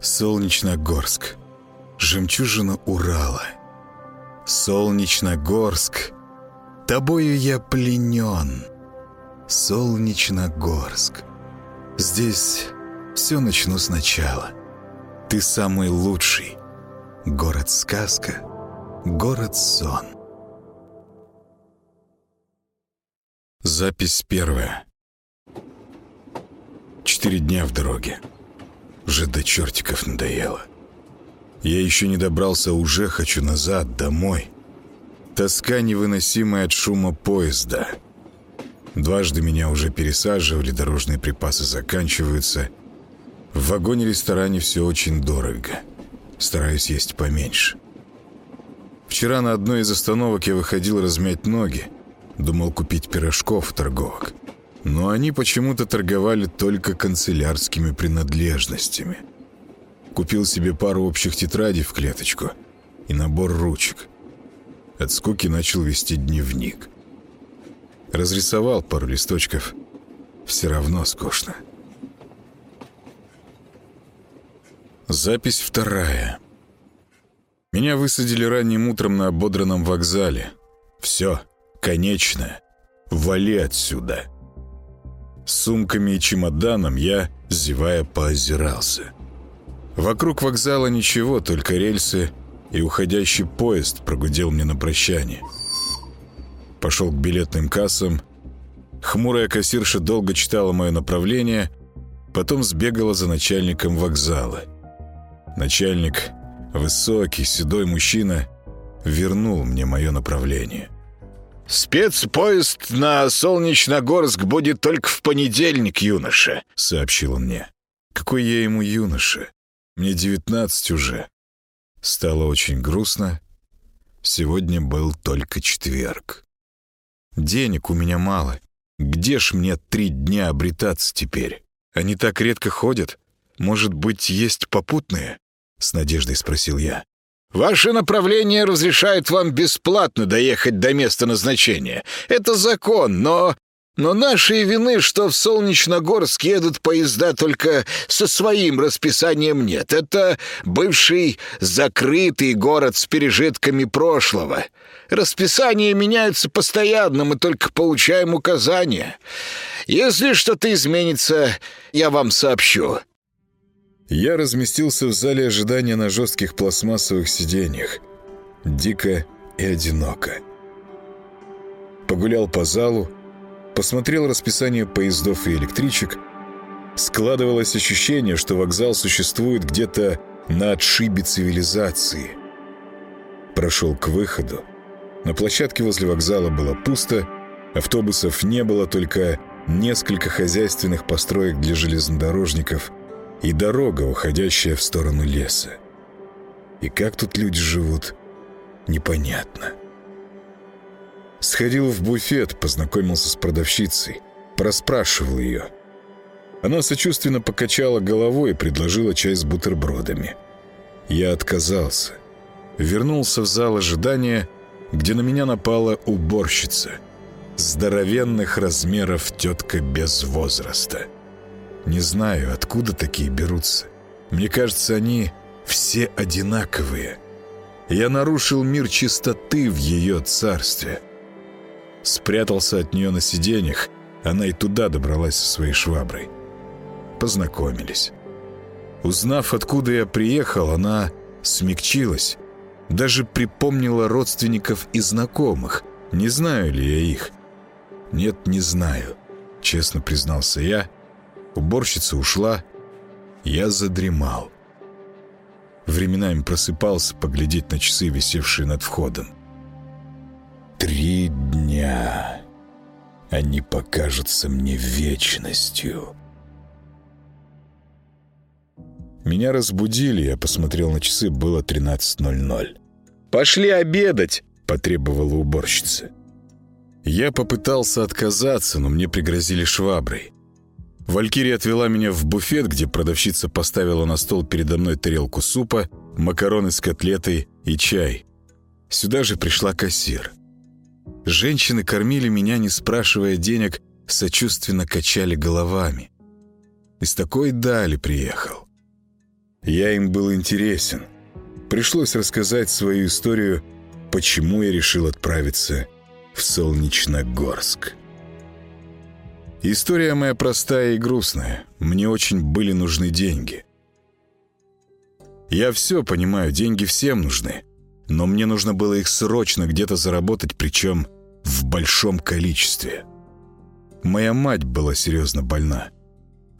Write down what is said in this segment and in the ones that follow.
Солнечногорск. Жемчужина Урала. Солнечногорск. Тобою я пленен. Солнечногорск. Здесь все начну сначала. Ты самый лучший. Город-сказка. Город-сон. Запись первая. Четыре дня в дороге. Уже до чертиков надоело. Я еще не добрался, уже хочу назад, домой. Тоска невыносимая от шума поезда. Дважды меня уже пересаживали, дорожные припасы заканчиваются. В вагоне-ресторане все очень дорого. Стараюсь есть поменьше. Вчера на одной из остановок я выходил размять ноги. Думал купить пирожков торговок. Но они почему-то торговали только канцелярскими принадлежностями. Купил себе пару общих тетрадей в клеточку и набор ручек. От скуки начал вести дневник. Разрисовал пару листочков. Все равно скучно. Запись вторая. Меня высадили ранним утром на ободранном вокзале. Все, конечно. Вали отсюда. С сумками и чемоданом я, зевая, поозирался. Вокруг вокзала ничего, только рельсы и уходящий поезд прогудел мне на прощание. Пошел к билетным кассам. Хмурая кассирша долго читала мое направление, потом сбегала за начальником вокзала. Начальник, высокий, седой мужчина, вернул мне мое направление. «Спецпоезд на Солнечногорск будет только в понедельник, юноша», — сообщил он мне. «Какой я ему юноша? Мне девятнадцать уже». Стало очень грустно. Сегодня был только четверг. Денег у меня мало. Где ж мне три дня обретаться теперь? Они так редко ходят. Может быть, есть попутные? С надеждой спросил я. Ваше направление разрешает вам бесплатно доехать до места назначения. Это закон, но... Но нашей вины, что в Солнечногорск едут поезда только со своим расписанием нет. Это бывший закрытый город с пережитками прошлого. Расписания меняются постоянно, мы только получаем указания. Если что-то изменится, я вам сообщу. Я разместился в зале ожидания на жестких пластмассовых сиденьях. Дико и одиноко. Погулял по залу, посмотрел расписание поездов и электричек. Складывалось ощущение, что вокзал существует где-то на отшибе цивилизации. Прошел к выходу. На площадке возле вокзала было пусто, автобусов не было, только несколько хозяйственных построек для железнодорожников – и дорога, уходящая в сторону леса. И как тут люди живут, непонятно. Сходил в буфет, познакомился с продавщицей, проспрашивал ее. Она сочувственно покачала головой и предложила чай с бутербродами. Я отказался. Вернулся в зал ожидания, где на меня напала уборщица. Здоровенных размеров тетка без возраста. Не знаю, откуда такие берутся. Мне кажется, они все одинаковые. Я нарушил мир чистоты в ее царстве. Спрятался от нее на сиденьях, она и туда добралась со своей шваброй. Познакомились. Узнав, откуда я приехал, она смягчилась. Даже припомнила родственников и знакомых. Не знаю ли я их? Нет, не знаю, честно признался я, Уборщица ушла, я задремал. Временами просыпался поглядеть на часы, висевшие над входом. Три дня. Они покажутся мне вечностью. Меня разбудили, я посмотрел на часы, было 13.00. «Пошли обедать!» – потребовала уборщица. Я попытался отказаться, но мне пригрозили шваброй. Валькирия отвела меня в буфет, где продавщица поставила на стол передо мной тарелку супа, макароны с котлетой и чай. Сюда же пришла кассир. Женщины кормили меня, не спрашивая денег, сочувственно качали головами. Из такой дали приехал. Я им был интересен. Пришлось рассказать свою историю, почему я решил отправиться в Солнечногорск. История моя простая и грустная. Мне очень были нужны деньги. Я все понимаю, деньги всем нужны. Но мне нужно было их срочно где-то заработать, причем в большом количестве. Моя мать была серьезно больна.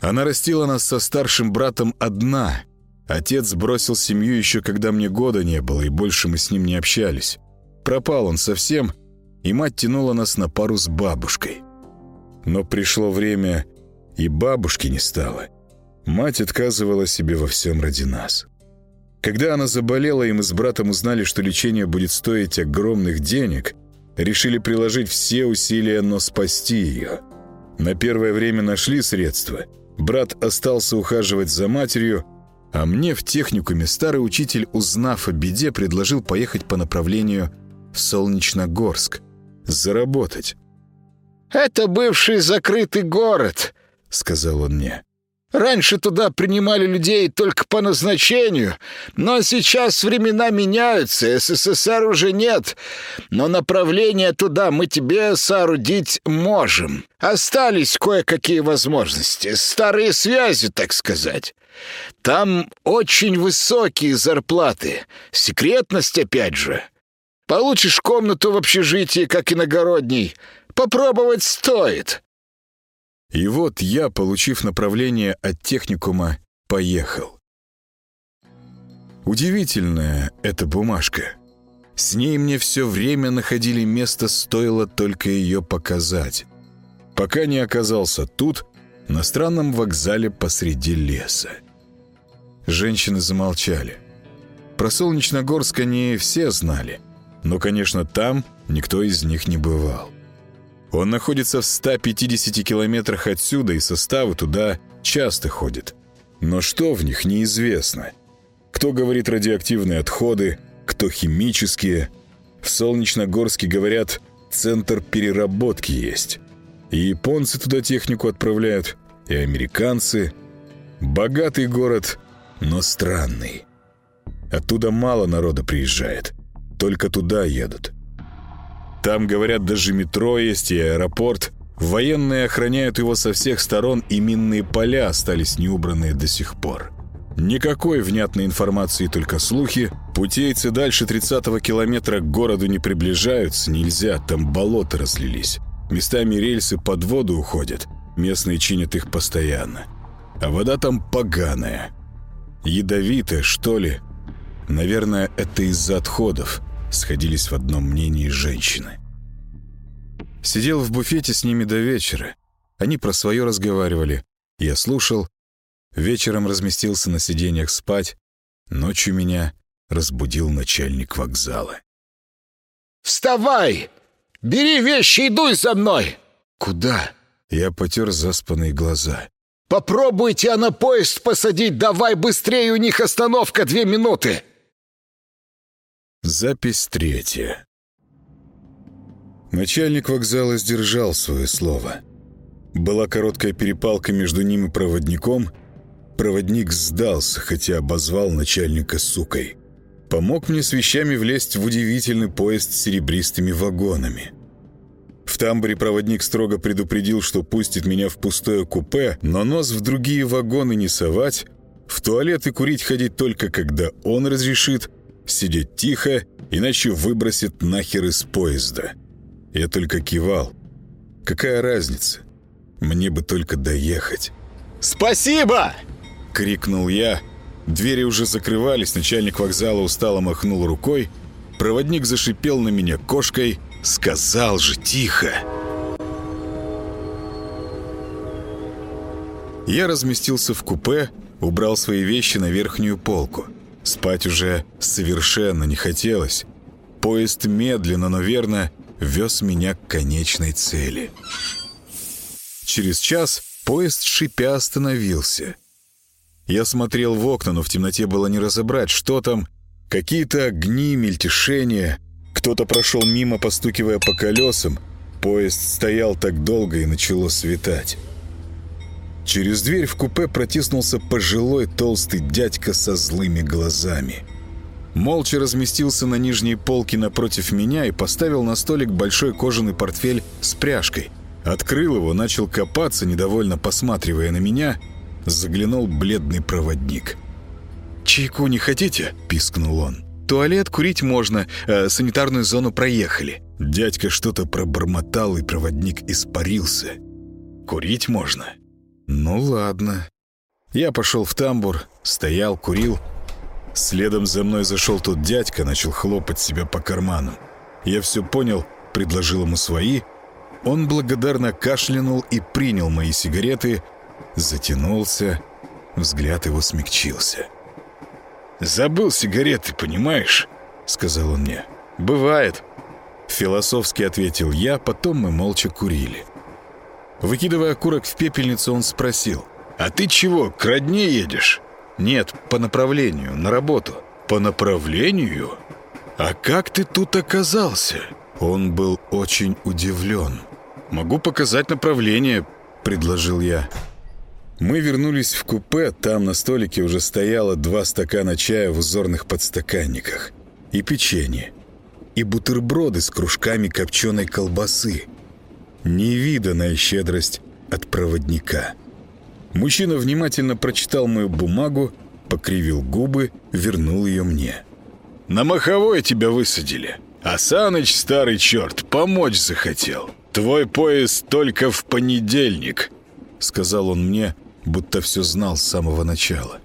Она растила нас со старшим братом одна. Отец бросил семью еще когда мне года не было, и больше мы с ним не общались. Пропал он совсем, и мать тянула нас на пару с бабушкой. Но пришло время, и бабушки не стало. Мать отказывала себе во всем ради нас. Когда она заболела, и мы с братом узнали, что лечение будет стоить огромных денег, решили приложить все усилия, но спасти ее. На первое время нашли средства. Брат остался ухаживать за матерью, а мне в техникуме старый учитель, узнав о беде, предложил поехать по направлению в Солнечногорск. Заработать. «Это бывший закрытый город», — сказал он мне. Раньше туда принимали людей только по назначению, но сейчас времена меняются, СССР уже нет, но направление туда мы тебе соорудить можем. Остались кое-какие возможности, старые связи, так сказать. Там очень высокие зарплаты, секретность опять же. Получишь комнату в общежитии, как иногородний. Попробовать стоит. И вот я, получив направление от техникума, поехал. Удивительная эта бумажка. С ней мне все время находили место, стоило только ее показать. Пока не оказался тут, на странном вокзале посреди леса. Женщины замолчали. Про Солнечногорск они все знали, но, конечно, там никто из них не бывал. Он находится в 150 километрах отсюда, и составы туда часто ходят. Но что в них, неизвестно. Кто говорит радиоактивные отходы, кто химические. В Солнечногорске, говорят, центр переработки есть. И японцы туда технику отправляют, и американцы. Богатый город, но странный. Оттуда мало народа приезжает. Только туда едут. Там, говорят, даже метро есть и аэропорт. Военные охраняют его со всех сторон, и минные поля остались неубранные до сих пор. Никакой внятной информации, только слухи. Путейцы дальше 30-го километра к городу не приближаются, нельзя, там болота разлились. Местами рельсы под воду уходят, местные чинят их постоянно. А вода там поганая. Ядовитая, что ли? Наверное, это из-за отходов сходились в одном мнении женщины. Сидел в буфете с ними до вечера. Они про свое разговаривали. Я слушал. Вечером разместился на сиденьях спать. Ночью меня разбудил начальник вокзала. «Вставай! Бери вещи и дуй за мной!» «Куда?» Я потер заспанные глаза. «Попробуйте, а на поезд посадить! Давай быстрее, у них остановка две минуты!» Запись третья. Начальник вокзала сдержал свое слово. Была короткая перепалка между ним и проводником. Проводник сдался, хотя обозвал начальника сукой. Помог мне с вещами влезть в удивительный поезд с серебристыми вагонами. В тамбуре проводник строго предупредил, что пустит меня в пустое купе, но нос в другие вагоны не совать, в туалет и курить ходить только когда он разрешит, сидеть тихо, иначе выбросит нахер из поезда. Я только кивал. Какая разница? Мне бы только доехать. «Спасибо!» — крикнул я. Двери уже закрывались, начальник вокзала устало махнул рукой. Проводник зашипел на меня кошкой. «Сказал же, тихо!» Я разместился в купе, убрал свои вещи на верхнюю полку. Спать уже совершенно не хотелось. Поезд медленно, но верно вез меня к конечной цели. Через час поезд шипя остановился. Я смотрел в окна, но в темноте было не разобрать, что там. Какие-то огни, мельтешения. Кто-то прошел мимо, постукивая по колесам. Поезд стоял так долго и начало светать. Через дверь в купе протиснулся пожилой толстый дядька со злыми глазами. Молча разместился на нижней полке напротив меня и поставил на столик большой кожаный портфель с пряжкой. Открыл его, начал копаться, недовольно посматривая на меня. Заглянул бледный проводник. «Чайку не хотите?» – пискнул он. «Туалет курить можно, э, санитарную зону проехали». Дядька что-то пробормотал, и проводник испарился. «Курить можно?» «Ну ладно». Я пошел в тамбур, стоял, курил. Следом за мной зашел тот дядька, начал хлопать себя по карману. Я все понял, предложил ему свои. Он благодарно кашлянул и принял мои сигареты, затянулся, взгляд его смягчился. «Забыл сигареты, понимаешь?» — сказал он мне. «Бывает», — философски ответил я, потом мы молча курили. Выкидывая окурок в пепельницу, он спросил. «А ты чего, к родне едешь?» «Нет, по направлению, на работу». «По направлению? А как ты тут оказался?» Он был очень удивлен. «Могу показать направление», — предложил я. Мы вернулись в купе, там на столике уже стояло два стакана чая в узорных подстаканниках. И печенье. И бутерброды с кружками копченой колбасы. Невиданная щедрость от проводника. Мужчина внимательно прочитал мою бумагу, покривил губы, вернул ее мне. «На маховой тебя высадили. А Саныч, старый черт, помочь захотел. Твой поезд только в понедельник», — сказал он мне, будто все знал с самого начала.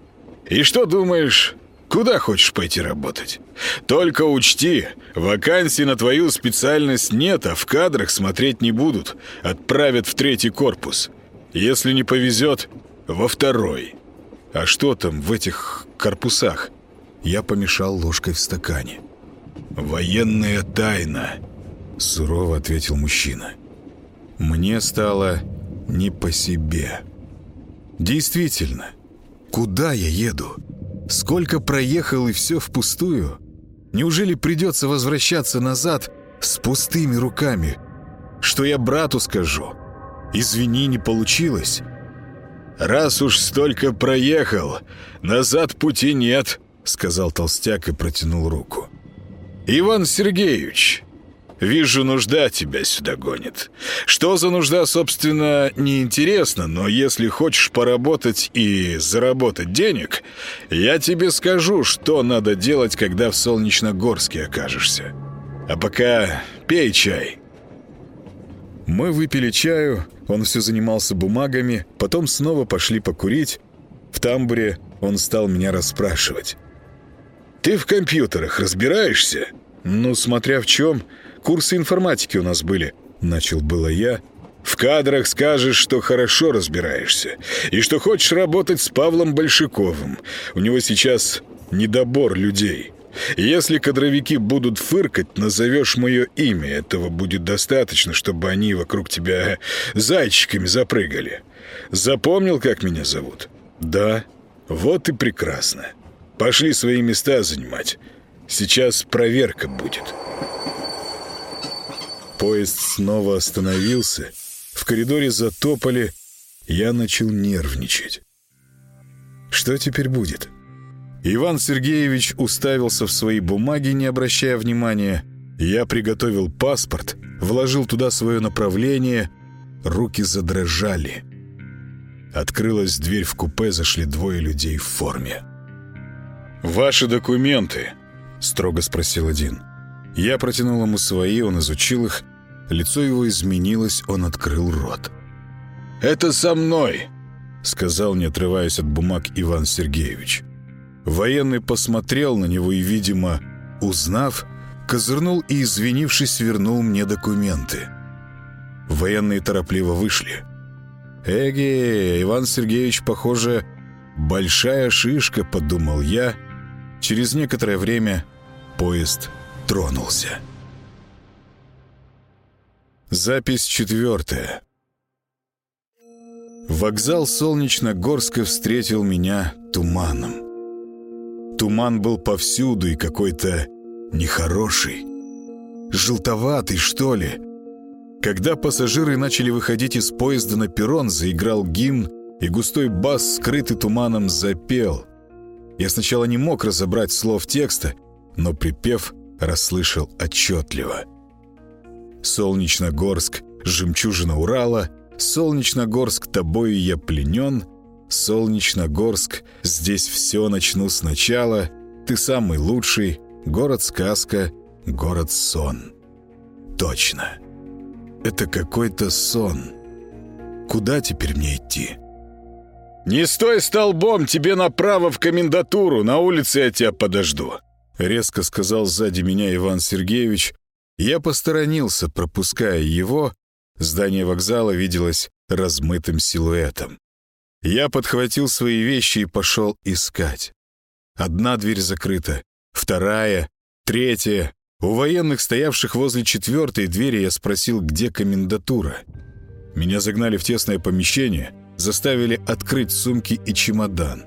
«И что думаешь, Куда хочешь пойти работать? Только учти, вакансий на твою специальность нет, а в кадрах смотреть не будут. Отправят в третий корпус. Если не повезет, во второй. А что там в этих корпусах? Я помешал ложкой в стакане. «Военная тайна», — сурово ответил мужчина. Мне стало не по себе. Действительно, куда я еду? Сколько проехал и все впустую? Неужели придется возвращаться назад с пустыми руками? Что я брату скажу? Извини, не получилось. «Раз уж столько проехал, назад пути нет», — сказал толстяк и протянул руку. «Иван Сергеевич, Вижу, нужда тебя сюда гонит. Что за нужда, собственно, неинтересно, но если хочешь поработать и заработать денег, я тебе скажу, что надо делать, когда в Солнечногорске окажешься. А пока пей чай». Мы выпили чаю, он все занимался бумагами, потом снова пошли покурить. В тамбуре он стал меня расспрашивать. «Ты в компьютерах разбираешься?» «Ну, смотря в чем...» Курсы информатики у нас были. Начал было я. В кадрах скажешь, что хорошо разбираешься. И что хочешь работать с Павлом Большаковым. У него сейчас недобор людей. Если кадровики будут фыркать, назовешь мое имя. Этого будет достаточно, чтобы они вокруг тебя зайчиками запрыгали. Запомнил, как меня зовут? Да. Вот и прекрасно. Пошли свои места занимать. Сейчас проверка будет. Поезд снова остановился. В коридоре затопали. Я начал нервничать. Что теперь будет? Иван Сергеевич уставился в свои бумаги, не обращая внимания. Я приготовил паспорт, вложил туда свое направление. Руки задрожали. Открылась дверь в купе, зашли двое людей в форме. «Ваши документы?» — строго спросил один. Я протянул ему свои, он изучил их, Лицо его изменилось, он открыл рот. «Это со мной!» — сказал, не отрываясь от бумаг Иван Сергеевич. Военный посмотрел на него и, видимо, узнав, козырнул и, извинившись, вернул мне документы. Военные торопливо вышли. «Эге, Иван Сергеевич, похоже, большая шишка», — подумал я. Через некоторое время поезд тронулся. Запись четвертая. Вокзал Солнечногорска встретил меня туманом. Туман был повсюду и какой-то нехороший. Желтоватый, что ли. Когда пассажиры начали выходить из поезда на перрон, заиграл гимн и густой бас, скрытый туманом, запел. Я сначала не мог разобрать слов текста, но припев расслышал отчетливо. «Солнечногорск, жемчужина Урала, Солнечногорск, тобою я пленен, Солнечногорск, здесь все начну сначала, ты самый лучший, город-сказка, город-сон». Точно. Это какой-то сон. Куда теперь мне идти? «Не стой столбом, тебе направо в комендатуру, на улице я тебя подожду», — резко сказал сзади меня Иван Сергеевич. Я посторонился, пропуская его. Здание вокзала виделось размытым силуэтом. Я подхватил свои вещи и пошел искать. Одна дверь закрыта, вторая, третья. У военных, стоявших возле четвертой двери, я спросил, где комендатура. Меня загнали в тесное помещение — заставили открыть сумки и чемодан.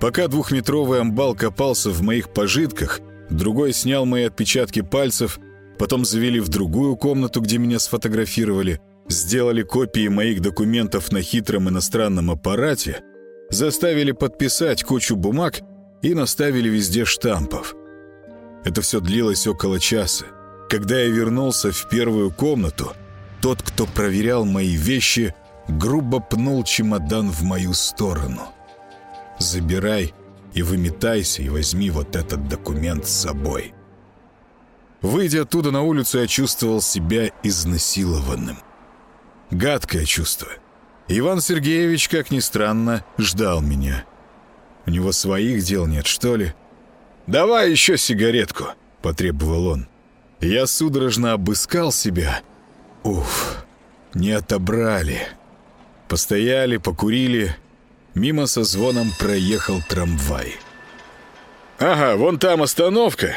Пока двухметровый амбал копался в моих пожитках, другой снял мои отпечатки пальцев, потом завели в другую комнату, где меня сфотографировали, сделали копии моих документов на хитром иностранном аппарате, заставили подписать кучу бумаг и наставили везде штампов. Это все длилось около часа. Когда я вернулся в первую комнату, тот, кто проверял мои вещи, грубо пнул чемодан в мою сторону. «Забирай и выметайся, и возьми вот этот документ с собой». Выйдя оттуда на улицу, я чувствовал себя изнасилованным. Гадкое чувство. Иван Сергеевич, как ни странно, ждал меня. У него своих дел нет, что ли? «Давай еще сигаретку», — потребовал он. Я судорожно обыскал себя. Уф, не отобрали. Постояли, покурили. Мимо со звоном проехал трамвай. «Ага, вон там остановка.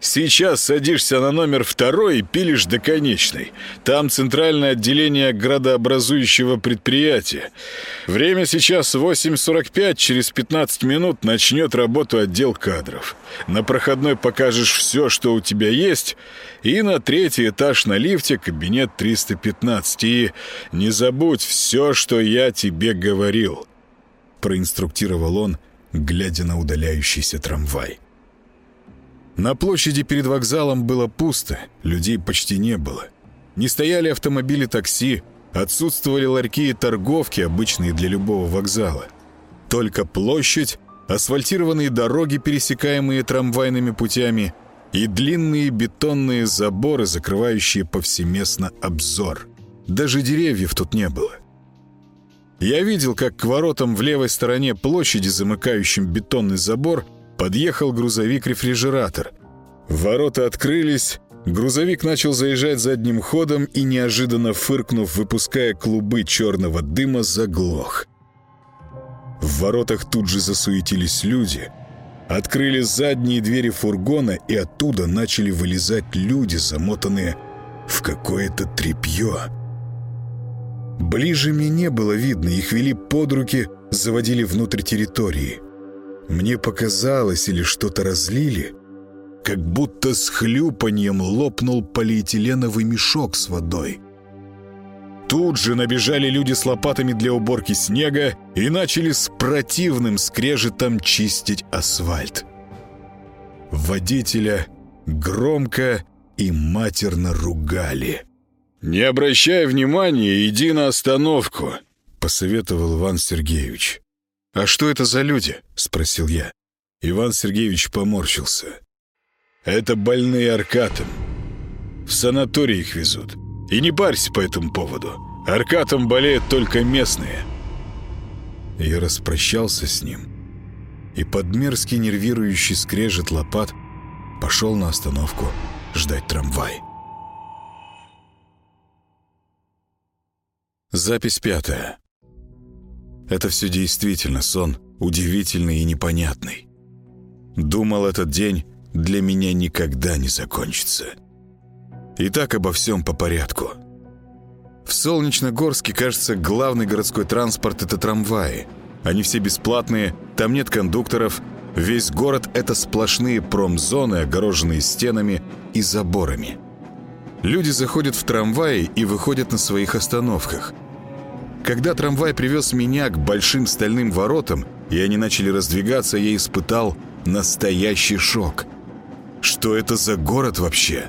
Сейчас садишься на номер второй и пилишь до конечной. Там центральное отделение градообразующего предприятия. Время сейчас 8.45, через 15 минут начнет работу отдел кадров. На проходной покажешь все, что у тебя есть, и на третий этаж на лифте кабинет 315. И не забудь все, что я тебе говорил», — проинструктировал он, глядя на удаляющийся трамвай. На площади перед вокзалом было пусто, людей почти не было. Не стояли автомобили такси, отсутствовали ларьки и торговки, обычные для любого вокзала. Только площадь, асфальтированные дороги, пересекаемые трамвайными путями, и длинные бетонные заборы, закрывающие повсеместно обзор. Даже деревьев тут не было. Я видел, как к воротам в левой стороне площади, замыкающим бетонный забор, подъехал грузовик-рефрижератор. Ворота открылись, грузовик начал заезжать задним ходом и, неожиданно фыркнув, выпуская клубы черного дыма, заглох. В воротах тут же засуетились люди. Открыли задние двери фургона, и оттуда начали вылезать люди, замотанные в какое-то тряпье. Ближе мне не было видно, их вели под руки, заводили внутрь территории. Мне показалось, или что-то разлили, как будто с хлюпаньем лопнул полиэтиленовый мешок с водой. Тут же набежали люди с лопатами для уборки снега и начали с противным скрежетом чистить асфальт. Водителя громко и матерно ругали. «Не обращай внимания, иди на остановку», — посоветовал Иван Сергеевич. «А что это за люди?» — спросил я. Иван Сергеевич поморщился. «Это больные аркатом. В санаторий их везут. И не парься по этому поводу. Аркатом болеют только местные». Я распрощался с ним и под мерзкий нервирующий скрежет лопат пошел на остановку ждать трамвай. Запись пятая. Это все действительно сон, удивительный и непонятный. Думал, этот день для меня никогда не закончится. Итак, обо всем по порядку. В Солнечногорске, кажется, главный городской транспорт — это трамваи. Они все бесплатные, там нет кондукторов. Весь город — это сплошные промзоны, огороженные стенами и заборами. Люди заходят в трамваи и выходят на своих остановках — Когда трамвай привез меня к большим стальным воротам, и они начали раздвигаться, я испытал настоящий шок. Что это за город вообще?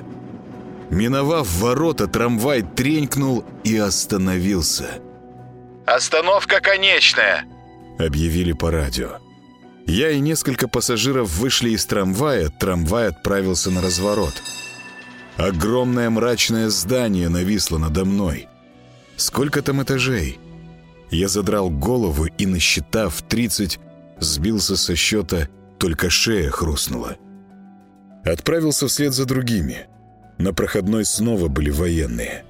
Миновав ворота, трамвай тренькнул и остановился. «Остановка конечная!» — объявили по радио. Я и несколько пассажиров вышли из трамвая, трамвай отправился на разворот. Огромное мрачное здание нависло надо мной. Сколько там этажей? Я задрал голову и, насчитав 30, сбился со счета, только шея хрустнула. Отправился вслед за другими. На проходной снова были военные.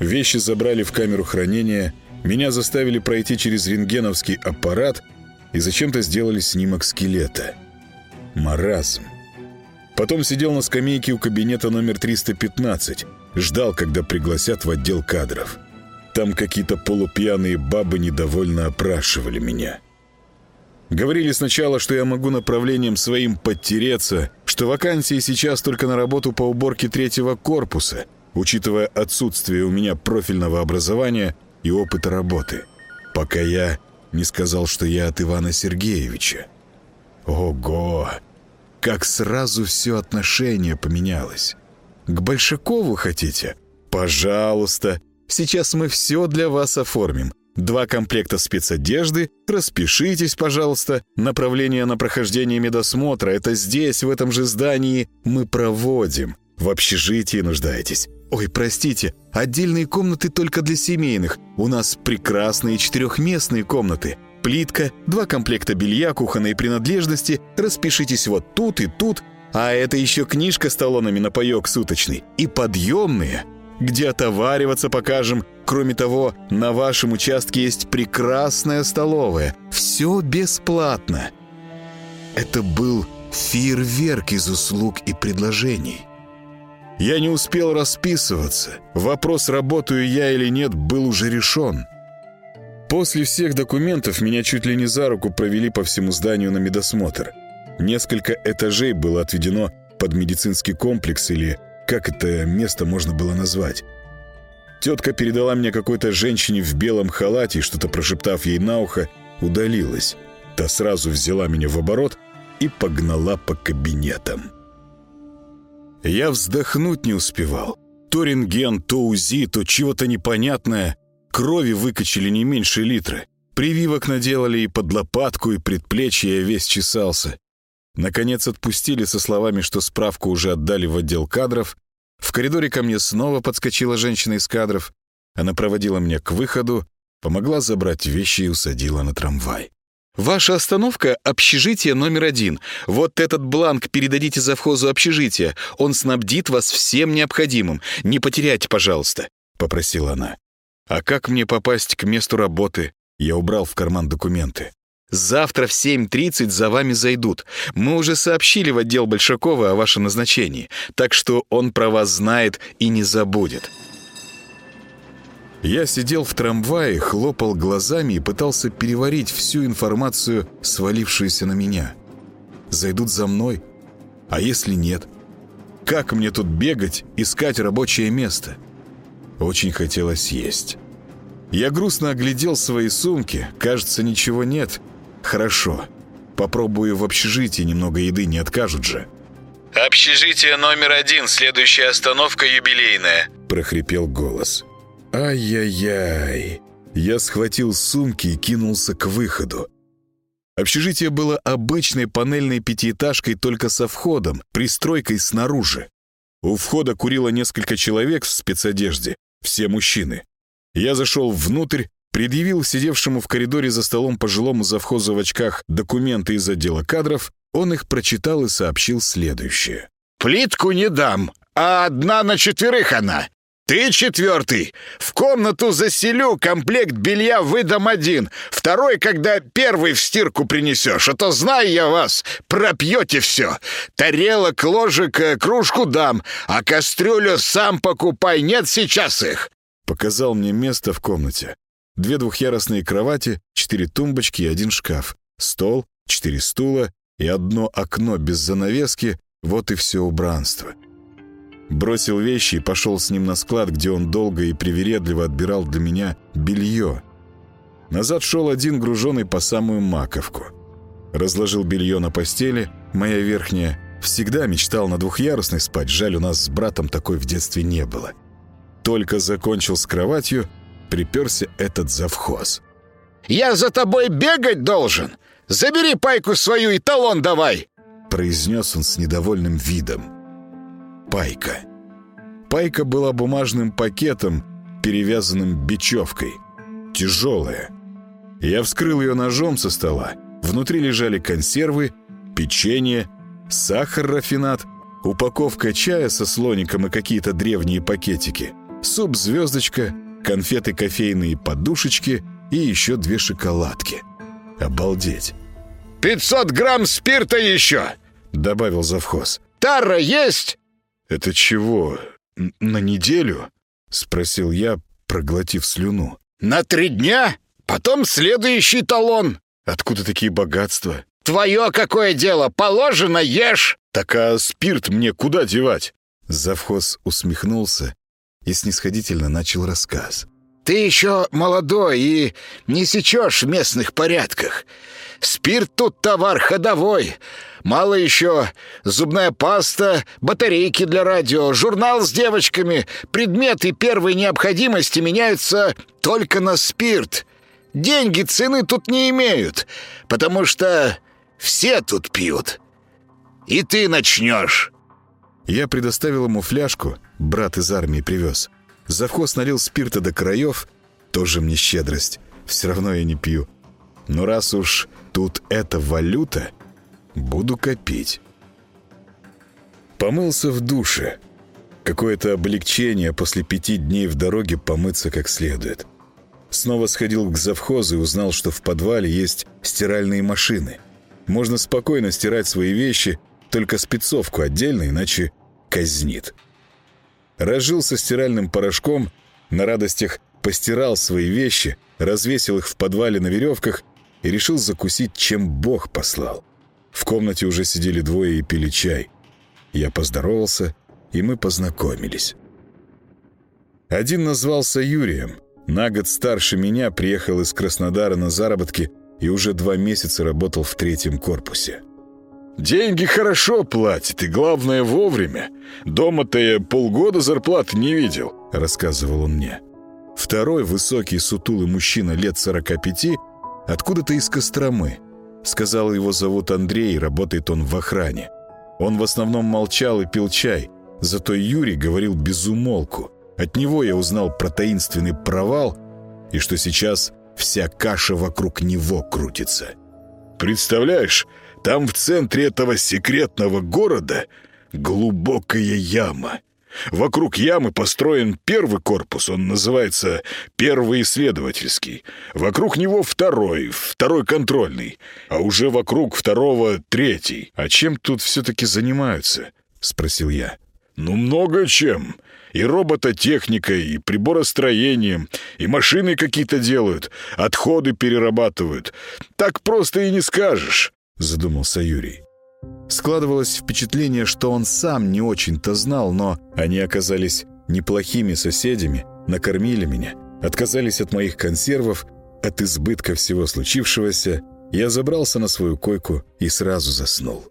Вещи забрали в камеру хранения, меня заставили пройти через рентгеновский аппарат и зачем-то сделали снимок скелета. Маразм. Потом сидел на скамейке у кабинета номер 315, ждал, когда пригласят в отдел кадров. Там какие-то полупьяные бабы недовольно опрашивали меня. Говорили сначала, что я могу направлением своим подтереться, что вакансии сейчас только на работу по уборке третьего корпуса, учитывая отсутствие у меня профильного образования и опыта работы, пока я не сказал, что я от Ивана Сергеевича. Ого! Как сразу все отношение поменялось. К Большакову хотите? Пожалуйста, сейчас мы все для вас оформим. Два комплекта спецодежды, распишитесь, пожалуйста. Направление на прохождение медосмотра — это здесь, в этом же здании, мы проводим. В общежитии нуждаетесь. Ой, простите, отдельные комнаты только для семейных. У нас прекрасные четырехместные комнаты. Плитка, два комплекта белья, кухонные принадлежности. Распишитесь вот тут и тут. А это еще книжка с талонами на паек суточный. И подъемные — где отовариваться покажем. Кроме того, на вашем участке есть прекрасная столовая. Все бесплатно. Это был фейерверк из услуг и предложений. Я не успел расписываться. Вопрос, работаю я или нет, был уже решен. После всех документов меня чуть ли не за руку провели по всему зданию на медосмотр. Несколько этажей было отведено под медицинский комплекс или как это место можно было назвать. Тетка передала мне какой-то женщине в белом халате и, что-то прошептав ей на ухо, удалилась. Та сразу взяла меня в оборот и погнала по кабинетам. Я вздохнуть не успевал. То рентген, то УЗИ, то чего-то непонятное. Крови выкачали не меньше литра. Прививок наделали и под лопатку, и предплечье я весь чесался. Наконец отпустили со словами, что справку уже отдали в отдел кадров. В коридоре ко мне снова подскочила женщина из кадров. Она проводила меня к выходу, помогла забрать вещи и усадила на трамвай. «Ваша остановка — общежитие номер один. Вот этот бланк передадите завхозу общежития. Он снабдит вас всем необходимым. Не потеряйте, пожалуйста», — попросила она. «А как мне попасть к месту работы?» Я убрал в карман документы. Завтра в 7.30 за вами зайдут. Мы уже сообщили в отдел Большакова о вашем назначении, так что он про вас знает и не забудет». Я сидел в трамвае, хлопал глазами и пытался переварить всю информацию, свалившуюся на меня. Зайдут за мной? А если нет? Как мне тут бегать, искать рабочее место? Очень хотелось есть. Я грустно оглядел свои сумки. Кажется, ничего нет. «Хорошо. Попробую в общежитии немного еды, не откажут же». «Общежитие номер один, следующая остановка юбилейная», — прохрипел голос. «Ай-яй-яй». Я схватил сумки и кинулся к выходу. Общежитие было обычной панельной пятиэтажкой только со входом, пристройкой снаружи. У входа курило несколько человек в спецодежде, все мужчины. Я зашел внутрь, предъявил сидевшему в коридоре за столом пожилому завхозу в очках документы из отдела кадров, он их прочитал и сообщил следующее. «Плитку не дам, а одна на четверых она. Ты четвертый. В комнату заселю, комплект белья выдам один. Второй, когда первый в стирку принесешь. А то, знаю я вас, пропьете все. Тарелок, ложек, э, кружку дам, а кастрюлю сам покупай, нет сейчас их». Показал мне место в комнате. Две двухъярусные кровати, четыре тумбочки и один шкаф, стол, четыре стула и одно окно без занавески — вот и все убранство. Бросил вещи и пошел с ним на склад, где он долго и привередливо отбирал для меня белье. Назад шел один, груженный по самую маковку. Разложил белье на постели, моя верхняя. Всегда мечтал на двухъярусной спать, жаль, у нас с братом такой в детстве не было. Только закончил с кроватью, приперся этот завхоз. «Я за тобой бегать должен! Забери пайку свою и талон давай!» произнес он с недовольным видом. Пайка. Пайка была бумажным пакетом, перевязанным бечевкой. Тяжелая. Я вскрыл ее ножом со стола. Внутри лежали консервы, печенье, сахар-рафинат, упаковка чая со слоником и какие-то древние пакетики, суп-звездочка, конфеты кофейные подушечки и еще две шоколадки. Обалдеть. «Пятьсот грамм спирта еще!» — добавил завхоз. «Тара есть?» «Это чего, на неделю?» — спросил я, проглотив слюну. «На три дня? Потом следующий талон!» «Откуда такие богатства?» «Твое какое дело? Положено, ешь!» «Так а спирт мне куда девать?» Завхоз усмехнулся и снисходительно начал рассказ. «Ты еще молодой и не сечешь в местных порядках. Спирт тут товар ходовой. Мало еще зубная паста, батарейки для радио, журнал с девочками. Предметы первой необходимости меняются только на спирт. Деньги цены тут не имеют, потому что все тут пьют. И ты начнешь». Я предоставил ему фляжку, брат из армии привез. Завхоз налил спирта до краев, тоже мне щедрость. Все равно я не пью. Но раз уж тут эта валюта, буду копить. Помылся в душе. Какое-то облегчение после пяти дней в дороге помыться как следует. Снова сходил к завхозу и узнал, что в подвале есть стиральные машины. Можно спокойно стирать свои вещи, только спецовку отдельно, иначе казнит. Разжился стиральным порошком, на радостях постирал свои вещи, развесил их в подвале на веревках и решил закусить, чем Бог послал. В комнате уже сидели двое и пили чай. Я поздоровался, и мы познакомились. Один назвался Юрием. На год старше меня приехал из Краснодара на заработки и уже два месяца работал в третьем корпусе. «Деньги хорошо платят, и главное вовремя. Дома-то я полгода зарплаты не видел», — рассказывал он мне. Второй, высокий, сутулый мужчина лет 45, откуда-то из Костромы. Сказал, его зовут Андрей, работает он в охране. Он в основном молчал и пил чай, зато Юрий говорил без умолку. От него я узнал про таинственный провал и что сейчас вся каша вокруг него крутится. «Представляешь, там в центре этого секретного города глубокая яма. Вокруг ямы построен первый корпус, он называется Первый исследовательский. Вокруг него второй, второй контрольный, а уже вокруг второго третий. «А чем тут все-таки занимаются?» — спросил я. «Ну, много чем. И робототехникой, и приборостроением, и машины какие-то делают, отходы перерабатывают. Так просто и не скажешь», — задумался Юрий. Складывалось впечатление, что он сам не очень-то знал, но они оказались неплохими соседями, накормили меня, отказались от моих консервов, от избытка всего случившегося, я забрался на свою койку и сразу заснул.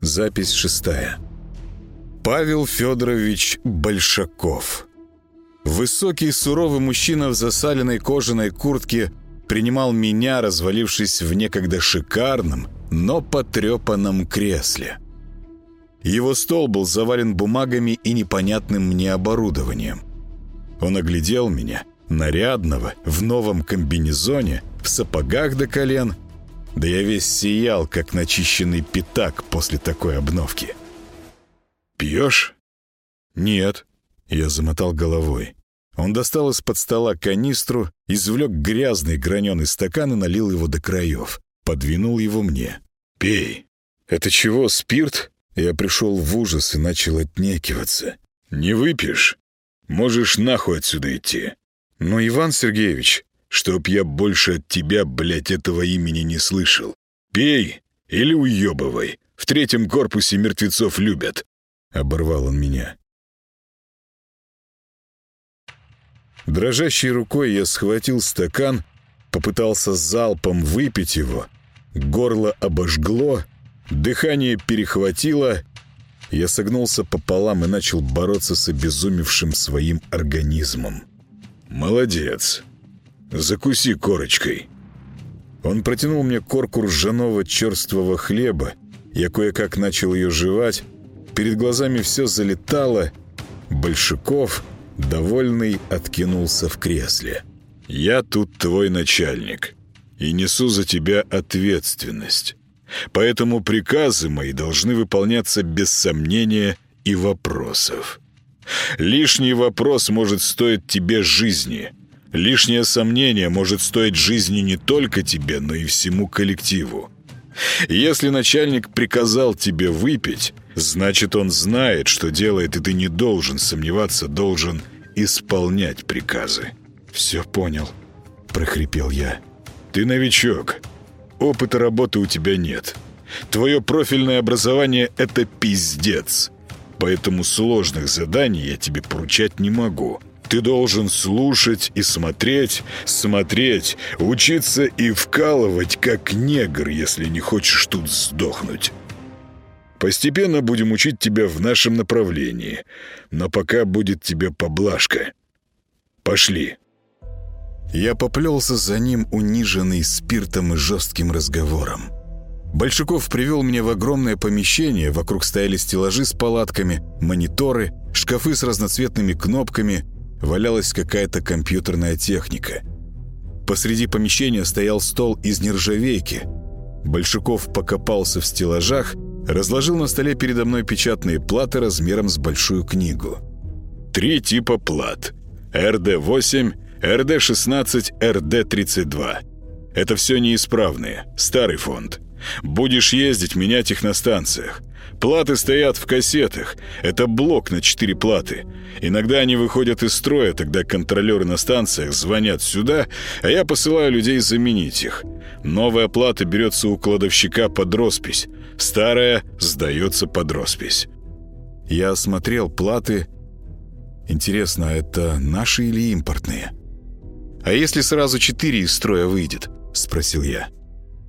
Запись шестая. Павел Федорович Большаков. Высокий суровый мужчина в засаленной кожаной куртке принимал меня, развалившись в некогда шикарном, но потрепанном кресле. Его стол был завален бумагами и непонятным мне оборудованием. Он оглядел меня, нарядного, в новом комбинезоне, в сапогах до колен, да я весь сиял, как начищенный пятак после такой обновки. «Пьешь?» «Нет», — я замотал головой. Он достал из-под стола канистру, извлек грязный граненый стакан и налил его до краев. Подвинул его мне. «Пей». «Это чего, спирт?» Я пришел в ужас и начал отнекиваться. «Не выпьешь? Можешь нахуй отсюда идти». «Но, Иван Сергеевич...» «Чтоб я больше от тебя, блядь, этого имени не слышал. Пей или уебывай. В третьем корпусе мертвецов любят». Оборвал он меня. Дрожащей рукой я схватил стакан, попытался залпом выпить его. Горло обожгло, дыхание перехватило. Я согнулся пополам и начал бороться с обезумевшим своим организмом. «Молодец! Закуси корочкой!» Он протянул мне корку ржаного черствого хлеба. Я кое-как начал ее жевать. Перед глазами все залетало. Большаков, довольный, откинулся в кресле. «Я тут твой начальник и несу за тебя ответственность. Поэтому приказы мои должны выполняться без сомнения и вопросов. Лишний вопрос может стоить тебе жизни». Лишнее сомнение может стоить жизни не только тебе, но и всему коллективу. Если начальник приказал тебе выпить, значит, он знает, что делает, и ты не должен сомневаться, должен исполнять приказы. «Все понял», — прохрипел я. «Ты новичок. Опыта работы у тебя нет. Твое профильное образование — это пиздец. Поэтому сложных заданий я тебе поручать не могу». Ты должен слушать и смотреть, смотреть, учиться и вкалывать, как негр, если не хочешь тут сдохнуть. Постепенно будем учить тебя в нашем направлении, но пока будет тебе поблажка. Пошли». Я поплелся за ним, униженный спиртом и жестким разговором. Большаков привел меня в огромное помещение, вокруг стояли стеллажи с палатками, мониторы, шкафы с разноцветными кнопками, валялась какая-то компьютерная техника. Посреди помещения стоял стол из нержавейки. Большаков покопался в стеллажах, разложил на столе передо мной печатные платы размером с большую книгу. Три типа плат. РД-8, РД-16, РД-32. Это все неисправные, старый фонд. Будешь ездить, менять их на станциях. Платы стоят в кассетах. Это блок на четыре платы. Иногда они выходят из строя, тогда контролеры на станциях звонят сюда, а я посылаю людей заменить их. Новая плата берется у кладовщика под роспись. Старая сдается под роспись. Я осмотрел платы. Интересно, это наши или импортные? «А если сразу четыре из строя выйдет?» — спросил я.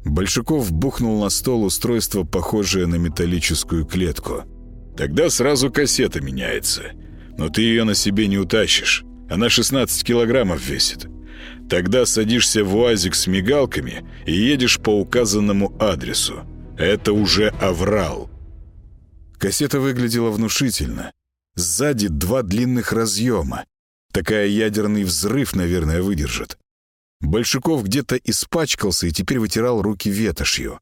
Большаков бухнул на стол устройство, похожее на металлическую клетку. «Тогда сразу кассета меняется. Но ты ее на себе не утащишь. Она 16 килограммов весит. Тогда садишься в УАЗик с мигалками и едешь по указанному адресу. Это уже аврал». Кассета выглядела внушительно. Сзади два длинных разъема. Такая ядерный взрыв, наверное, выдержит. Большаков где-то испачкался и теперь вытирал руки ветошью.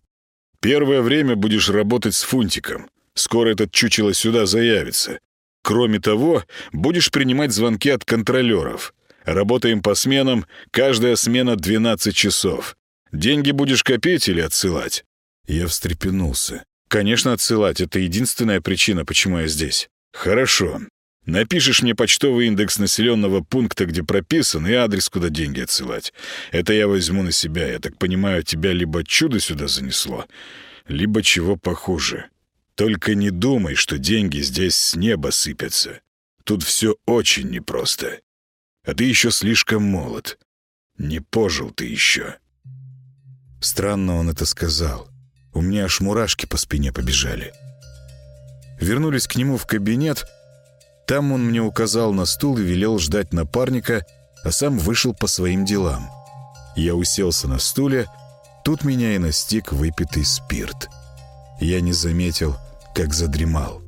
«Первое время будешь работать с фунтиком. Скоро этот чучело сюда заявится. Кроме того, будешь принимать звонки от контролеров. Работаем по сменам, каждая смена 12 часов. Деньги будешь копить или отсылать?» Я встрепенулся. «Конечно, отсылать. Это единственная причина, почему я здесь». «Хорошо. Напишешь мне почтовый индекс населенного пункта, где прописан, и адрес, куда деньги отсылать. Это я возьму на себя. Я так понимаю, тебя либо чудо сюда занесло, либо чего похуже. Только не думай, что деньги здесь с неба сыпятся. Тут все очень непросто. А ты еще слишком молод. Не пожил ты еще. Странно он это сказал. У меня аж мурашки по спине побежали. Вернулись к нему в кабинет — там он мне указал на стул и велел ждать напарника, а сам вышел по своим делам. Я уселся на стуле, тут меня и настиг выпитый спирт. Я не заметил, как задремал.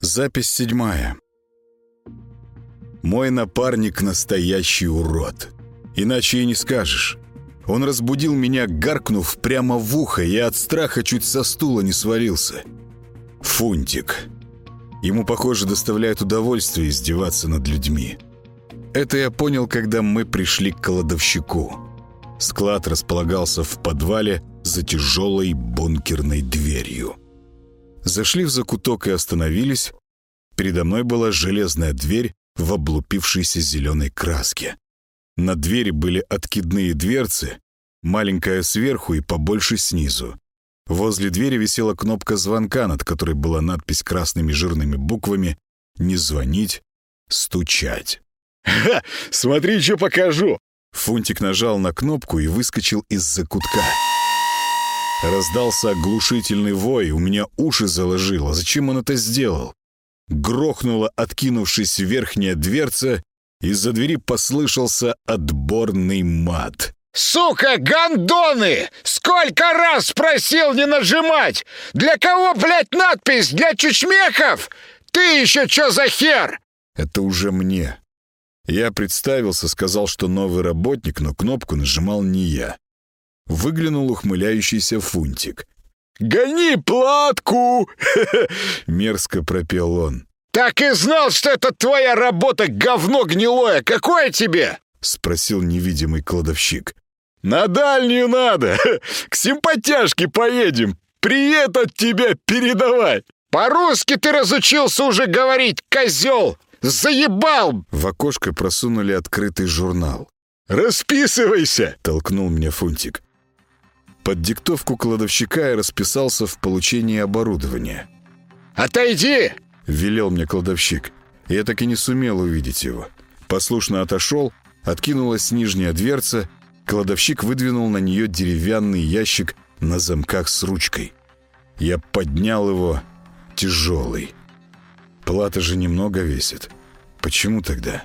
Запись седьмая. Мой напарник — настоящий урод. Иначе и не скажешь. Он разбудил меня, гаркнув прямо в ухо, и от страха чуть со стула не свалился. Фунтик. Ему, похоже, доставляет удовольствие издеваться над людьми. Это я понял, когда мы пришли к кладовщику. Склад располагался в подвале за тяжелой бункерной дверью. Зашли в закуток и остановились. Передо мной была железная дверь в облупившейся зеленой краске. На двери были откидные дверцы, маленькая сверху и побольше снизу. Возле двери висела кнопка звонка, над которой была надпись красными жирными буквами «Не звонить, стучать». «Ха! Смотри, что покажу!» Фунтик нажал на кнопку и выскочил из-за кутка. Раздался оглушительный вой, у меня уши заложило. Зачем он это сделал? Грохнула, откинувшись верхняя дверца, из-за двери послышался отборный мат. «Сука, гондоны! Сколько раз просил не нажимать! Для кого, блядь, надпись? Для чучмеков? Ты еще что за хер?» Это уже мне. Я представился, сказал, что новый работник, но кнопку нажимал не я. Выглянул ухмыляющийся фунтик. «Гони платку!» — мерзко пропел он. «Так и знал, что это твоя работа, говно гнилое! Какое тебе?» — спросил невидимый кладовщик. «На дальнюю надо! К симпатяшке поедем! Привет от тебя передавай!» «По-русски ты разучился уже говорить, козел! Заебал!» В окошко просунули открытый журнал. «Расписывайся!» — толкнул меня Фунтик. Под диктовку кладовщика я расписался в получении оборудования. «Отойди!» — велел мне кладовщик. Я так и не сумел увидеть его. Послушно отошел, откинулась нижняя дверца, кладовщик выдвинул на нее деревянный ящик на замках с ручкой. Я поднял его, тяжелый. Плата же немного весит. Почему тогда?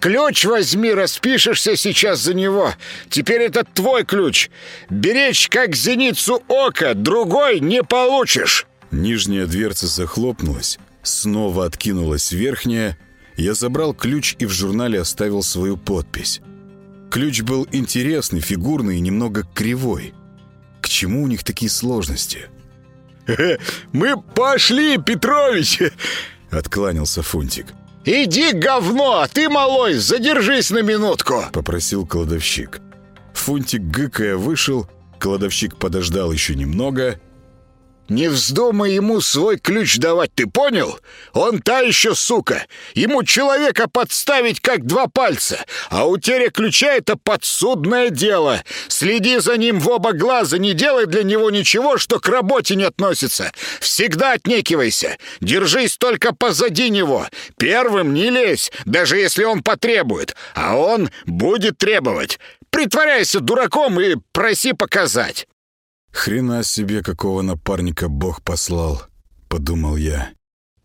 Ключ возьми, распишешься сейчас за него. Теперь это твой ключ. Беречь как зеницу ока, другой не получишь. Нижняя дверца захлопнулась, снова откинулась верхняя. Я забрал ключ и в журнале оставил свою подпись. Ключ был интересный, фигурный и немного кривой. К чему у них такие сложности? «Мы пошли, Петрович!» — откланялся Фунтик. «Иди, говно, а ты, малой, задержись на минутку!» — попросил кладовщик. Фунтик гыкая вышел, кладовщик подождал еще немного — «Не вздумай ему свой ключ давать, ты понял? Он та еще сука! Ему человека подставить как два пальца, а утеря ключа — это подсудное дело. Следи за ним в оба глаза, не делай для него ничего, что к работе не относится. Всегда отнекивайся, держись только позади него. Первым не лезь, даже если он потребует, а он будет требовать. Притворяйся дураком и проси показать». «Хрена себе, какого напарника Бог послал», — подумал я.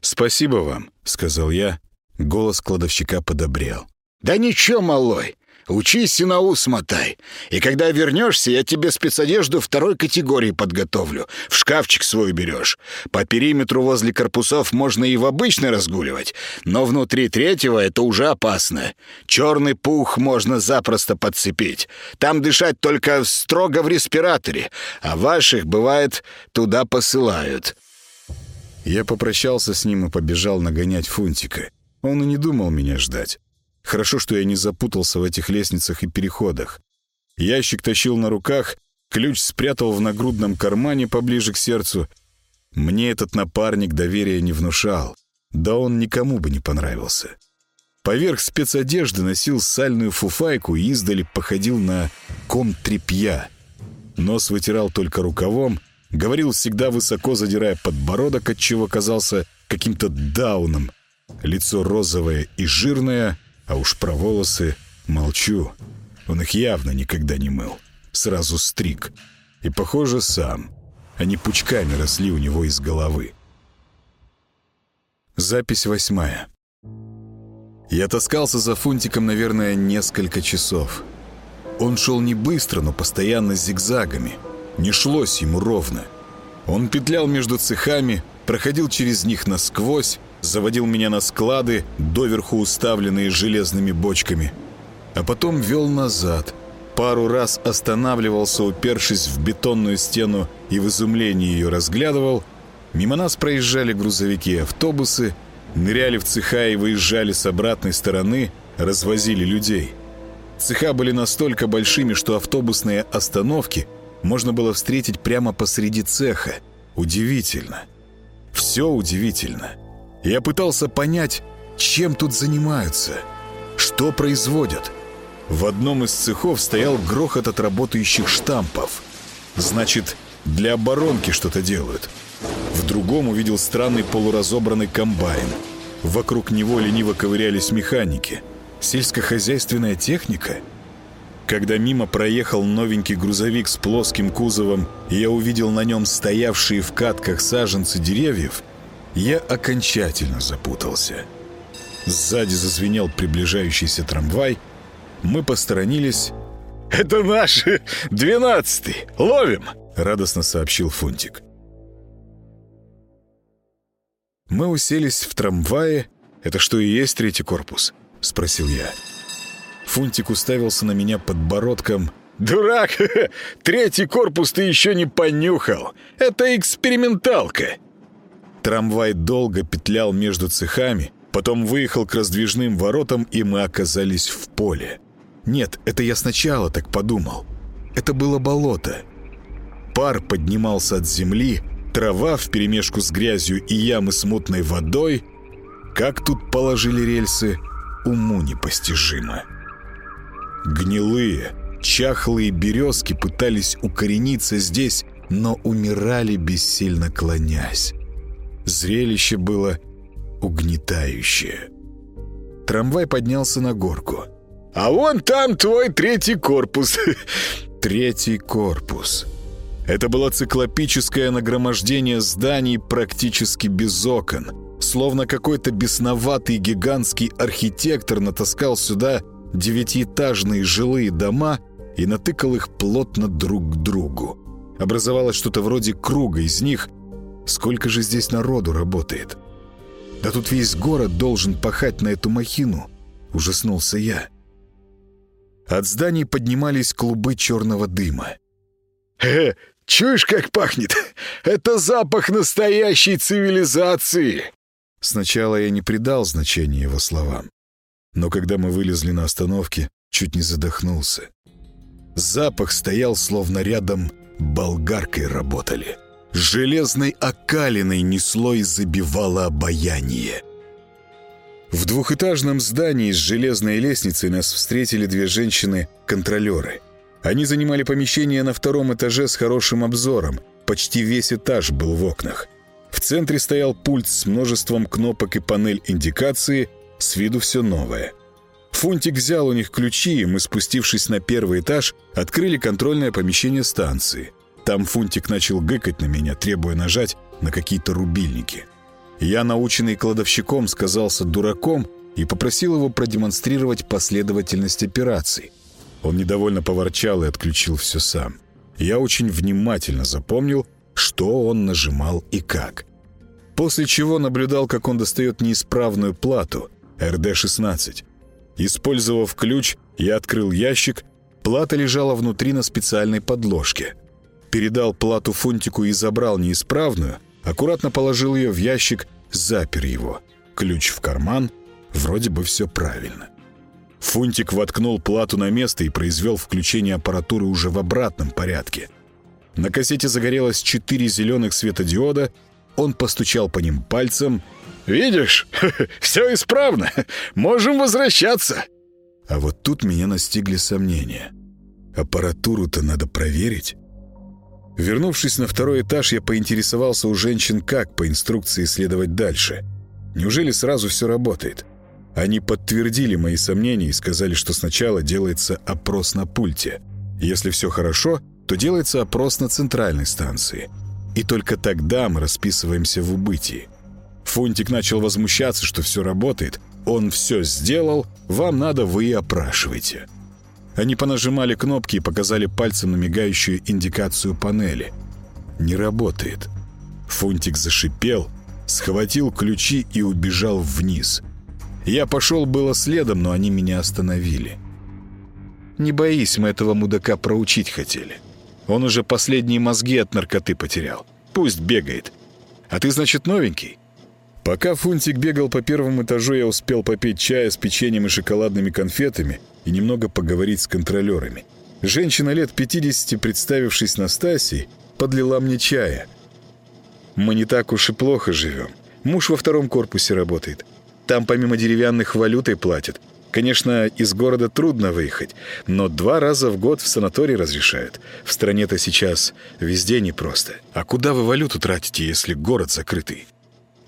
«Спасибо вам», — сказал я. Голос кладовщика подобрел. «Да ничего, малой. Учись и на ус мотай. И когда вернешься, я тебе спецодежду второй категории подготовлю. В шкафчик свой берешь. По периметру возле корпусов можно и в обычной разгуливать, но внутри третьего это уже опасно. Черный пух можно запросто подцепить. Там дышать только строго в респираторе, а ваших, бывает, туда посылают». Я попрощался с ним и побежал нагонять Фунтика. Он и не думал меня ждать. Хорошо, что я не запутался в этих лестницах и переходах. Ящик тащил на руках, ключ спрятал в нагрудном кармане поближе к сердцу. Мне этот напарник доверия не внушал. Да он никому бы не понравился. Поверх спецодежды носил сальную фуфайку и издали походил на ком тряпья. Нос вытирал только рукавом, говорил всегда высоко задирая подбородок, отчего казался каким-то дауном. Лицо розовое и жирное — а уж про волосы молчу. Он их явно никогда не мыл. Сразу стриг. И, похоже, сам. Они пучками росли у него из головы. Запись восьмая. Я таскался за Фунтиком, наверное, несколько часов. Он шел не быстро, но постоянно зигзагами. Не шлось ему ровно. Он петлял между цехами, проходил через них насквозь, заводил меня на склады, доверху уставленные железными бочками. А потом вел назад. Пару раз останавливался, упершись в бетонную стену и в изумлении ее разглядывал. Мимо нас проезжали грузовики и автобусы, ныряли в цеха и выезжали с обратной стороны, развозили людей. Цеха были настолько большими, что автобусные остановки можно было встретить прямо посреди цеха. Удивительно. Все удивительно. Я пытался понять, чем тут занимаются, что производят. В одном из цехов стоял грохот от работающих штампов. Значит, для оборонки что-то делают. В другом увидел странный полуразобранный комбайн. Вокруг него лениво ковырялись механики. Сельскохозяйственная техника? Когда мимо проехал новенький грузовик с плоским кузовом, я увидел на нем стоявшие в катках саженцы деревьев, я окончательно запутался. Сзади зазвенел приближающийся трамвай. Мы посторонились. «Это наш двенадцатый! Ловим!» — радостно сообщил Фунтик. Мы уселись в трамвае. «Это что и есть третий корпус?» — спросил я. Фунтик уставился на меня подбородком. «Дурак! Третий корпус ты еще не понюхал! Это эксперименталка!» Трамвай долго петлял между цехами, потом выехал к раздвижным воротам, и мы оказались в поле. Нет, это я сначала так подумал. Это было болото. Пар поднимался от земли, трава вперемешку с грязью и ямы с мутной водой. Как тут положили рельсы, уму непостижимо. Гнилые, чахлые березки пытались укорениться здесь, но умирали бессильно клонясь. Зрелище было угнетающее. Трамвай поднялся на горку. «А вон там твой третий корпус!» Третий корпус. Это было циклопическое нагромождение зданий практически без окон. Словно какой-то бесноватый гигантский архитектор натаскал сюда девятиэтажные жилые дома и натыкал их плотно друг к другу. Образовалось что-то вроде круга из них. Сколько же здесь народу работает? Да тут весь город должен пахать на эту махину. Ужаснулся я. От зданий поднимались клубы черного дыма. «Э, чуешь, как пахнет? Это запах настоящей цивилизации!» Сначала я не придал значения его словам. Но когда мы вылезли на остановке, чуть не задохнулся. Запах стоял, словно рядом болгаркой работали. Железной окалиной несло и забивало обаяние. В двухэтажном здании с железной лестницей нас встретили две женщины-контролеры. Они занимали помещение на втором этаже с хорошим обзором. Почти весь этаж был в окнах. В центре стоял пульт с множеством кнопок и панель индикации, с виду все новое. Фунтик взял у них ключи, и мы, спустившись на первый этаж, открыли контрольное помещение станции. Там Фунтик начал гыкать на меня, требуя нажать на какие-то рубильники. Я, наученный кладовщиком, сказался дураком и попросил его продемонстрировать последовательность операций. Он недовольно поворчал и отключил все сам. Я очень внимательно запомнил, что он нажимал и как. После чего наблюдал, как он достает неисправную плату, РД-16. Использовав ключ, я открыл ящик, плата лежала внутри на специальной подложке. Передал плату Фунтику и забрал неисправную, аккуратно положил ее в ящик, запер его. Ключ в карман, вроде бы все правильно. Фунтик воткнул плату на место и произвел включение аппаратуры уже в обратном порядке. На кассете загорелось четыре зеленых светодиода, он постучал по ним пальцем — «Видишь, все исправно. Можем возвращаться». А вот тут меня настигли сомнения. Аппаратуру-то надо проверить. Вернувшись на второй этаж, я поинтересовался у женщин, как по инструкции следовать дальше. Неужели сразу все работает? Они подтвердили мои сомнения и сказали, что сначала делается опрос на пульте. Если все хорошо, то делается опрос на центральной станции. И только тогда мы расписываемся в убытии. Фунтик начал возмущаться, что все работает. Он все сделал, вам надо, вы и опрашивайте. Они понажимали кнопки и показали пальцем на мигающую индикацию панели. Не работает. Фунтик зашипел, схватил ключи и убежал вниз. Я пошел было следом, но они меня остановили. Не боись, мы этого мудака проучить хотели. Он уже последние мозги от наркоты потерял. Пусть бегает. А ты, значит, новенький? Пока Фунтик бегал по первому этажу, я успел попить чая с печеньем и шоколадными конфетами и немного поговорить с контролерами. Женщина лет 50, представившись Настасией, подлила мне чая. «Мы не так уж и плохо живем. Муж во втором корпусе работает. Там помимо деревянных валютой платят. Конечно, из города трудно выехать, но два раза в год в санаторий разрешают. В стране-то сейчас везде непросто. А куда вы валюту тратите, если город закрытый?»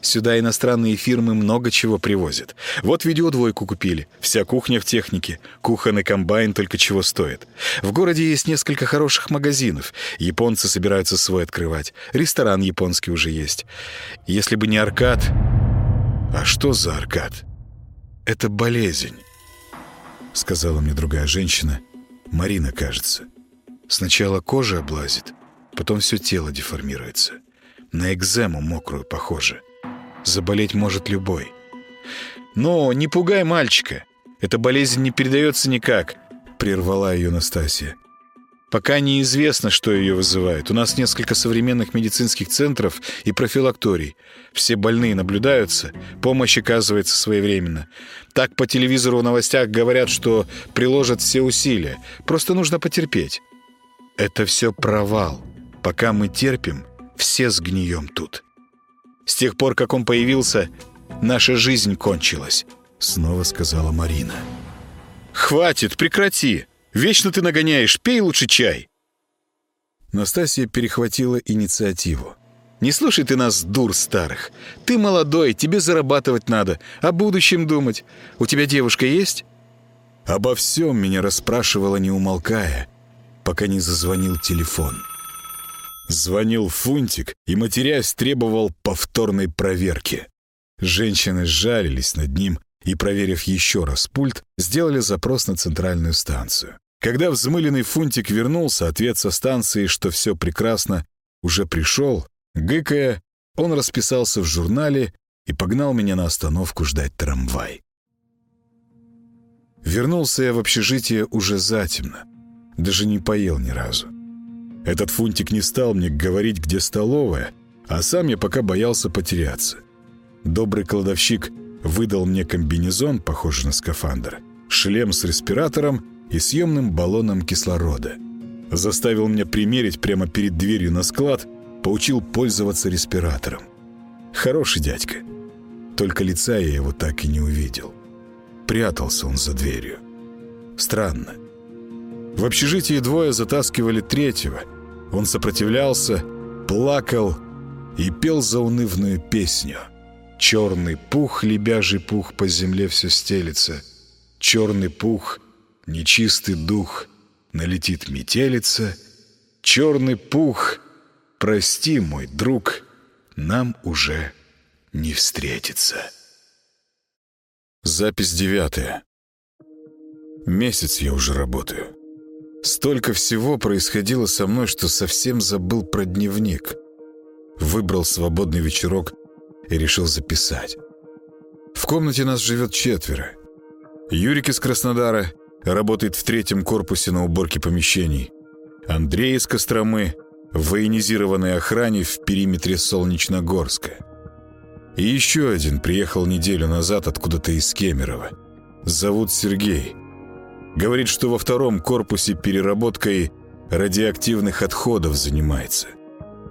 Сюда иностранные фирмы много чего привозят. Вот видеодвойку купили. Вся кухня в технике. Кухонный комбайн только чего стоит. В городе есть несколько хороших магазинов. Японцы собираются свой открывать. Ресторан японский уже есть. Если бы не Аркад... А что за Аркад? Это болезнь, сказала мне другая женщина. Марина, кажется. Сначала кожа облазит, потом все тело деформируется. На экзему мокрую похоже. Заболеть может любой. «Но не пугай мальчика. Эта болезнь не передается никак», — прервала ее Настасья. «Пока неизвестно, что ее вызывает. У нас несколько современных медицинских центров и профилакторий. Все больные наблюдаются, помощь оказывается своевременно. Так по телевизору в новостях говорят, что приложат все усилия. Просто нужно потерпеть. Это все провал. Пока мы терпим, все сгнием тут». С тех пор, как он появился, наша жизнь кончилась», — снова сказала Марина. «Хватит, прекрати! Вечно ты нагоняешь, пей лучше чай!» Настасья перехватила инициативу. «Не слушай ты нас, дур старых. Ты молодой, тебе зарабатывать надо, о будущем думать. У тебя девушка есть?» Обо всем меня расспрашивала, не умолкая, пока не зазвонил телефон. Звонил Фунтик и, матерясь, требовал повторной проверки. Женщины сжалились над ним и, проверив еще раз пульт, сделали запрос на центральную станцию. Когда взмыленный Фунтик вернулся, ответ со станции, что все прекрасно, уже пришел, гыкая, он расписался в журнале и погнал меня на остановку ждать трамвай. Вернулся я в общежитие уже затемно, даже не поел ни разу. Этот фунтик не стал мне говорить, где столовая, а сам я пока боялся потеряться. Добрый кладовщик выдал мне комбинезон, похожий на скафандр, шлем с респиратором и съемным баллоном кислорода. Заставил меня примерить прямо перед дверью на склад, поучил пользоваться респиратором. Хороший дядька. Только лица я его так и не увидел. Прятался он за дверью. Странно. В общежитии двое затаскивали третьего. Он сопротивлялся, плакал и пел заунывную песню. Черный пух, лебяжий пух, по земле все стелится. Черный пух, нечистый дух, налетит метелица. Черный пух, прости, мой друг, нам уже не встретиться. Запись девятая. Месяц я уже работаю. Столько всего происходило со мной, что совсем забыл про дневник. Выбрал свободный вечерок и решил записать. В комнате нас живет четверо. Юрик из Краснодара работает в третьем корпусе на уборке помещений. Андрей из Костромы в военизированной охране в периметре Солнечногорска. И еще один приехал неделю назад откуда-то из Кемерово. Зовут Сергей. Говорит, что во втором корпусе переработкой радиоактивных отходов занимается.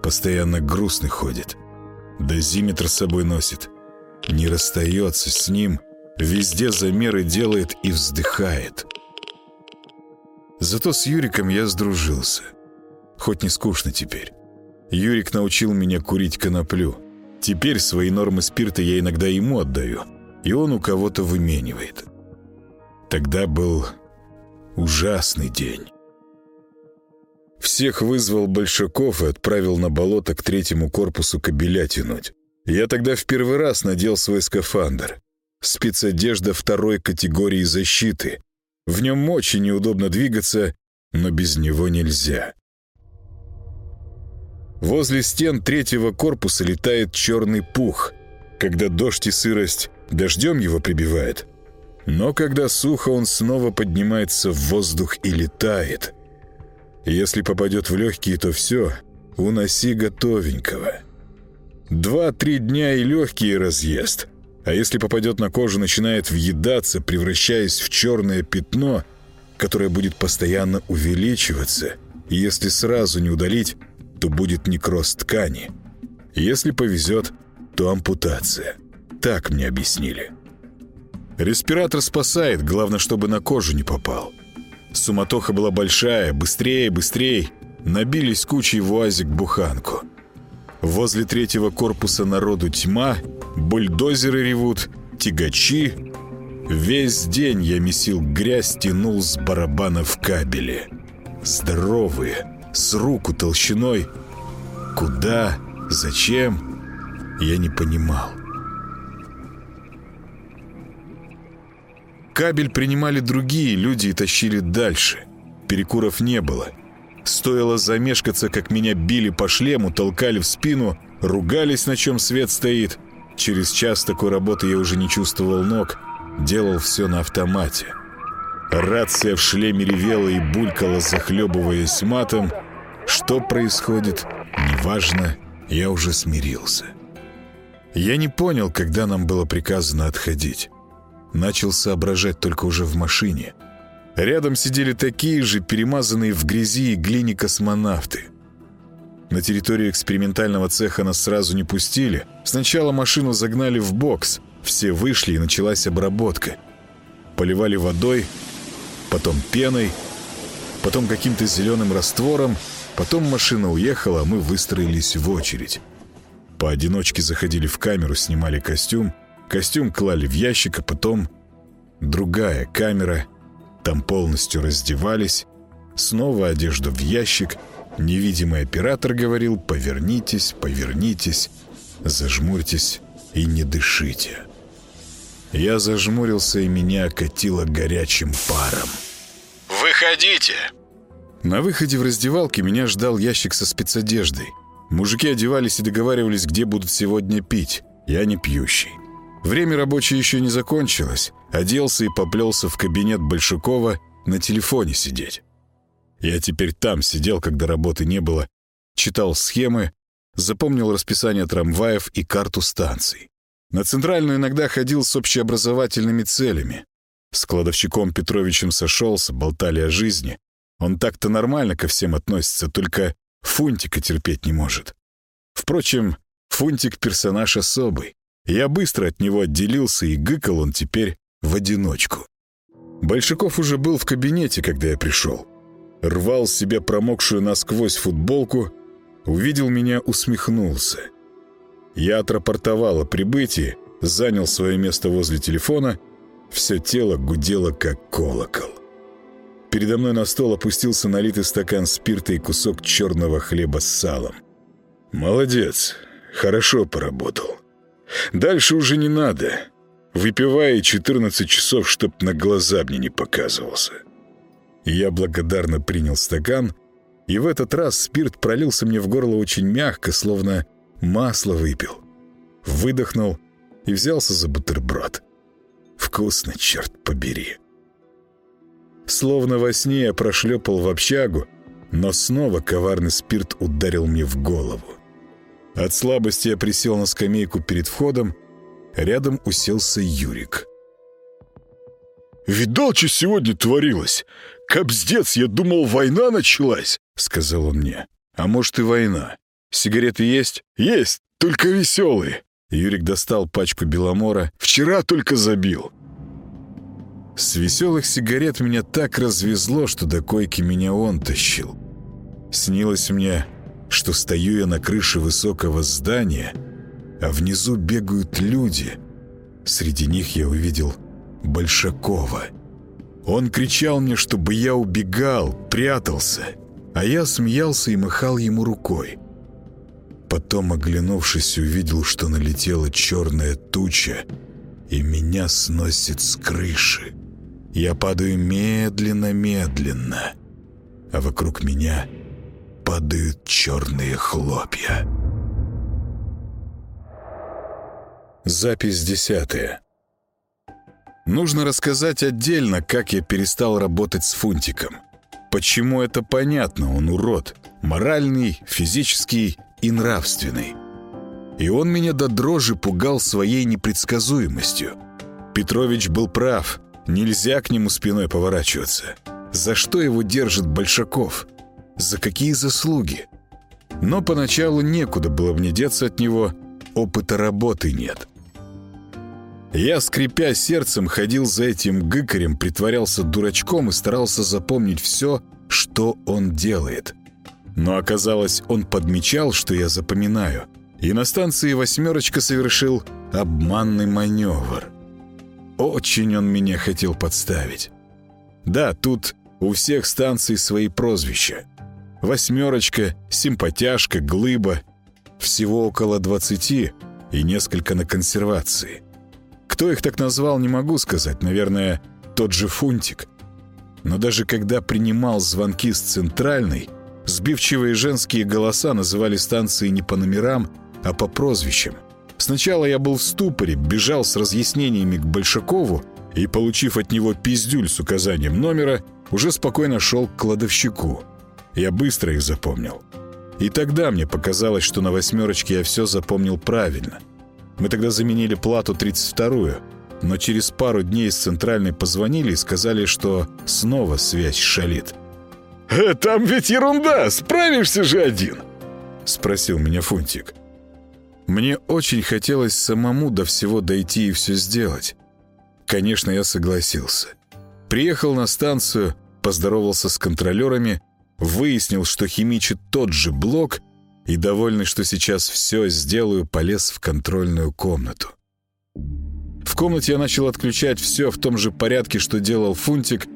Постоянно грустный ходит. Дозиметр с собой носит. Не расстается с ним, везде замеры делает и вздыхает. Зато с Юриком я сдружился. Хоть не скучно теперь. Юрик научил меня курить коноплю. Теперь свои нормы спирта я иногда ему отдаю, и он у кого-то выменивает. Тогда был ужасный день. Всех вызвал Большаков и отправил на болото к третьему корпусу кабеля тянуть. Я тогда в первый раз надел свой скафандр. Спецодежда второй категории защиты. В нем очень неудобно двигаться, но без него нельзя. Возле стен третьего корпуса летает черный пух. Когда дождь и сырость дождем его прибивает – но когда сухо, он снова поднимается в воздух и летает. Если попадет в легкие, то все, уноси готовенького. Два-три дня и легкие разъест. А если попадет на кожу, начинает въедаться, превращаясь в черное пятно, которое будет постоянно увеличиваться. И если сразу не удалить, то будет некроз ткани. Если повезет, то ампутация. Так мне объяснили. Респиратор спасает, главное, чтобы на кожу не попал. Суматоха была большая, быстрее, быстрее. Набились кучей в уазик буханку. Возле третьего корпуса народу тьма, бульдозеры ревут, тягачи. Весь день я месил грязь, тянул с барабанов кабели. Здоровые, с руку толщиной. Куда, зачем, я не понимал. Кабель принимали другие люди и тащили дальше. Перекуров не было. Стоило замешкаться, как меня били по шлему, толкали в спину, ругались, на чем свет стоит. Через час такой работы я уже не чувствовал ног, делал все на автомате. Рация в шлеме ревела и булькала, захлебываясь матом. Что происходит, неважно, я уже смирился. Я не понял, когда нам было приказано отходить. Начал соображать только уже в машине. Рядом сидели такие же, перемазанные в грязи и глине космонавты. На территорию экспериментального цеха нас сразу не пустили. Сначала машину загнали в бокс. Все вышли, и началась обработка. Поливали водой, потом пеной, потом каким-то зеленым раствором. Потом машина уехала, а мы выстроились в очередь. Поодиночке заходили в камеру, снимали костюм. Костюм клали в ящик, а потом другая камера. Там полностью раздевались. Снова одежду в ящик. Невидимый оператор говорил «Повернитесь, повернитесь, зажмурьтесь и не дышите». Я зажмурился, и меня окатило горячим паром. «Выходите!» На выходе в раздевалке меня ждал ящик со спецодеждой. Мужики одевались и договаривались, где будут сегодня пить. Я не пьющий. Время рабочее еще не закончилось. Оделся и поплелся в кабинет Большакова на телефоне сидеть. Я теперь там сидел, когда работы не было, читал схемы, запомнил расписание трамваев и карту станций. На центральную иногда ходил с общеобразовательными целями. С кладовщиком Петровичем сошелся, болтали о жизни. Он так-то нормально ко всем относится, только Фунтика терпеть не может. Впрочем, Фунтик — персонаж особый. Я быстро от него отделился, и гыкал он теперь в одиночку. Большаков уже был в кабинете, когда я пришел. Рвал с себя промокшую насквозь футболку, увидел меня, усмехнулся. Я отрапортовал о прибытии, занял свое место возле телефона, все тело гудело, как колокол. Передо мной на стол опустился налитый стакан спирта и кусок черного хлеба с салом. «Молодец, хорошо поработал. Дальше уже не надо. Выпивая 14 часов, чтоб на глаза мне не показывался». Я благодарно принял стакан, и в этот раз спирт пролился мне в горло очень мягко, словно масло выпил. Выдохнул и взялся за бутерброд. Вкусно, черт побери. Словно во сне я прошлепал в общагу, но снова коварный спирт ударил мне в голову. От слабости я присел на скамейку перед входом, рядом уселся Юрик. «Видал, что сегодня творилось? Кобздец, я думал, война началась!» — сказал он мне. «А может и война. Сигареты есть?» «Есть, только веселые». Юрик достал пачку Беломора. «Вчера только забил. С веселых сигарет меня так развезло, что до койки меня он тащил. Снилось мне, что стою я на крыше высокого здания, а внизу бегают люди. Среди них я увидел Большакова. Он кричал мне, чтобы я убегал, прятался, а я смеялся и махал ему рукой. Потом, оглянувшись, увидел, что налетела черная туча, и меня сносит с крыши. Я падаю медленно-медленно, а вокруг меня падают черные хлопья. Запись десятая. Нужно рассказать отдельно, как я перестал работать с Фунтиком. Почему это понятно, он урод. Моральный, физический и нравственный. И он меня до дрожи пугал своей непредсказуемостью. Петрович был прав. Нельзя к нему спиной поворачиваться. За что его держит Большаков? За какие заслуги? Но поначалу некуда было мне деться от него, опыта работы нет. Я, скрипя сердцем, ходил за этим гыкарем, притворялся дурачком и старался запомнить все, что он делает. Но оказалось, он подмечал, что я запоминаю, и на станции «восьмерочка» совершил обманный маневр. Очень он меня хотел подставить. Да, тут у всех станций свои прозвища. «Восьмерочка», «Симпатяшка», «Глыба». Всего около двадцати и несколько на консервации. Кто их так назвал, не могу сказать. Наверное, тот же Фунтик. Но даже когда принимал звонки с центральной, сбивчивые женские голоса называли станции не по номерам, а по прозвищам. Сначала я был в ступоре, бежал с разъяснениями к Большакову и, получив от него пиздюль с указанием номера, уже спокойно шел к кладовщику. Я быстро их запомнил. И тогда мне показалось, что на «восьмерочке» я все запомнил правильно. Мы тогда заменили плату 32-ю, но через пару дней с центральной позвонили и сказали, что снова связь шалит. «Э, «Там ведь ерунда, справишься же один!» — спросил меня Фунтик. Мне очень хотелось самому до всего дойти и все сделать. Конечно, я согласился. Приехал на станцию, поздоровался с контролерами, выяснил, что химичит тот же блок, и, довольный, что сейчас все сделаю, полез в контрольную комнату. В комнате я начал отключать все в том же порядке, что делал Фунтик.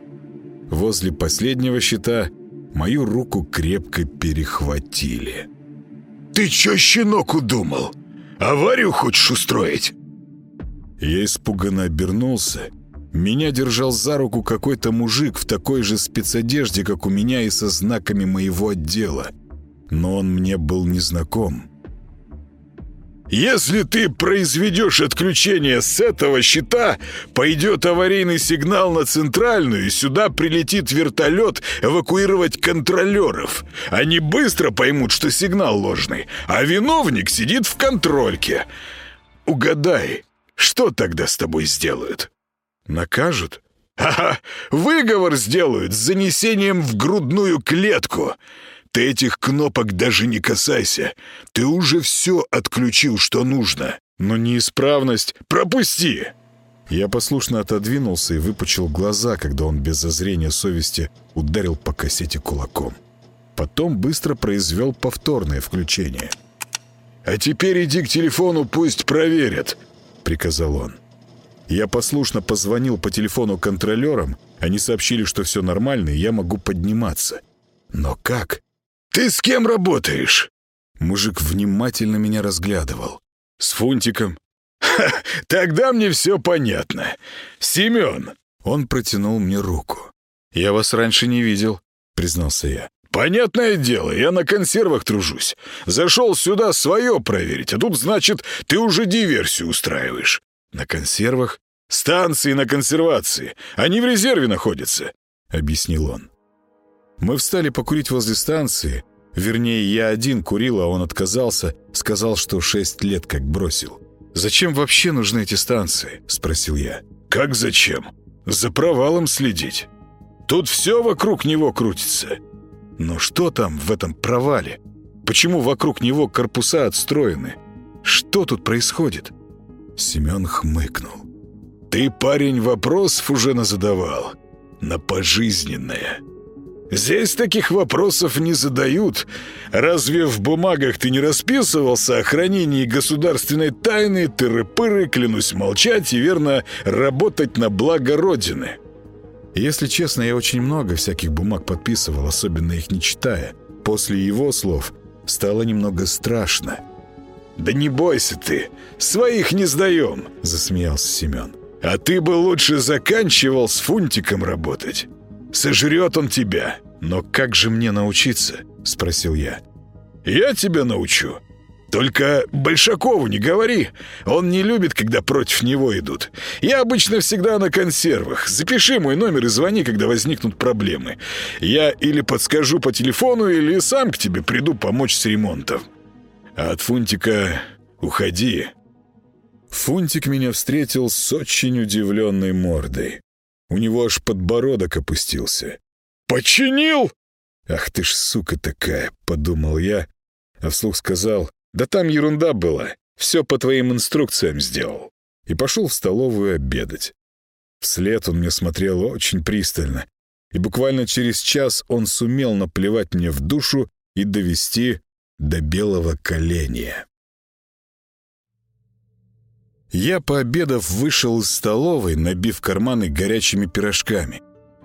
Возле последнего щита мою руку крепко перехватили. «Ты чё, щенок, удумал? Аварию хочешь устроить?» Я испуганно обернулся. Меня держал за руку какой-то мужик в такой же спецодежде, как у меня и со знаками моего отдела. Но он мне был незнаком. Если ты произведешь отключение с этого щита, пойдет аварийный сигнал на центральную, и сюда прилетит вертолет эвакуировать контролеров. Они быстро поймут, что сигнал ложный, а виновник сидит в контрольке. Угадай, что тогда с тобой сделают? Накажут? Ага, выговор сделают с занесением в грудную клетку. Ты этих кнопок даже не касайся. Ты уже все отключил, что нужно. Но неисправность... Пропусти!» Я послушно отодвинулся и выпучил глаза, когда он без зазрения совести ударил по кассете кулаком. Потом быстро произвел повторное включение. «А теперь иди к телефону, пусть проверят», — приказал он. Я послушно позвонил по телефону контролерам, они сообщили, что все нормально, и я могу подниматься. Но как? «Ты с кем работаешь?» Мужик внимательно меня разглядывал. «С Фунтиком». Ха, «Тогда мне все понятно. Семен». Он протянул мне руку. «Я вас раньше не видел», — признался я. «Понятное дело, я на консервах тружусь. Зашел сюда свое проверить, а тут, значит, ты уже диверсию устраиваешь». «На консервах?» «Станции на консервации. Они в резерве находятся», — объяснил он. Мы встали покурить возле станции. Вернее, я один курил, а он отказался, сказал, что шесть лет как бросил. «Зачем вообще нужны эти станции?» — спросил я. «Как зачем? За провалом следить. Тут все вокруг него крутится». «Но что там в этом провале? Почему вокруг него корпуса отстроены? Что тут происходит?» Семен хмыкнул. «Ты, парень, вопросов уже назадавал. На пожизненное». Здесь таких вопросов не задают. Разве в бумагах ты не расписывался о хранении государственной тайны, тыры-пыры, клянусь молчать и верно работать на благо Родины? Если честно, я очень много всяких бумаг подписывал, особенно их не читая. После его слов стало немного страшно. «Да не бойся ты, своих не сдаем», — засмеялся Семен. «А ты бы лучше заканчивал с Фунтиком работать». Сожрет он тебя. Но как же мне научиться?» — спросил я. «Я тебя научу. Только Большакову не говори. Он не любит, когда против него идут. Я обычно всегда на консервах. Запиши мой номер и звони, когда возникнут проблемы. Я или подскажу по телефону, или сам к тебе приду помочь с ремонтом. А от Фунтика уходи». Фунтик меня встретил с очень удивленной мордой. У него аж подбородок опустился. «Починил?» «Ах ты ж сука такая!» — подумал я, а вслух сказал, «Да там ерунда была, все по твоим инструкциям сделал». И пошел в столовую обедать. Вслед он мне смотрел очень пристально, и буквально через час он сумел наплевать мне в душу и довести до белого коленя. Я, пообедав, вышел из столовой, набив карманы горячими пирожками.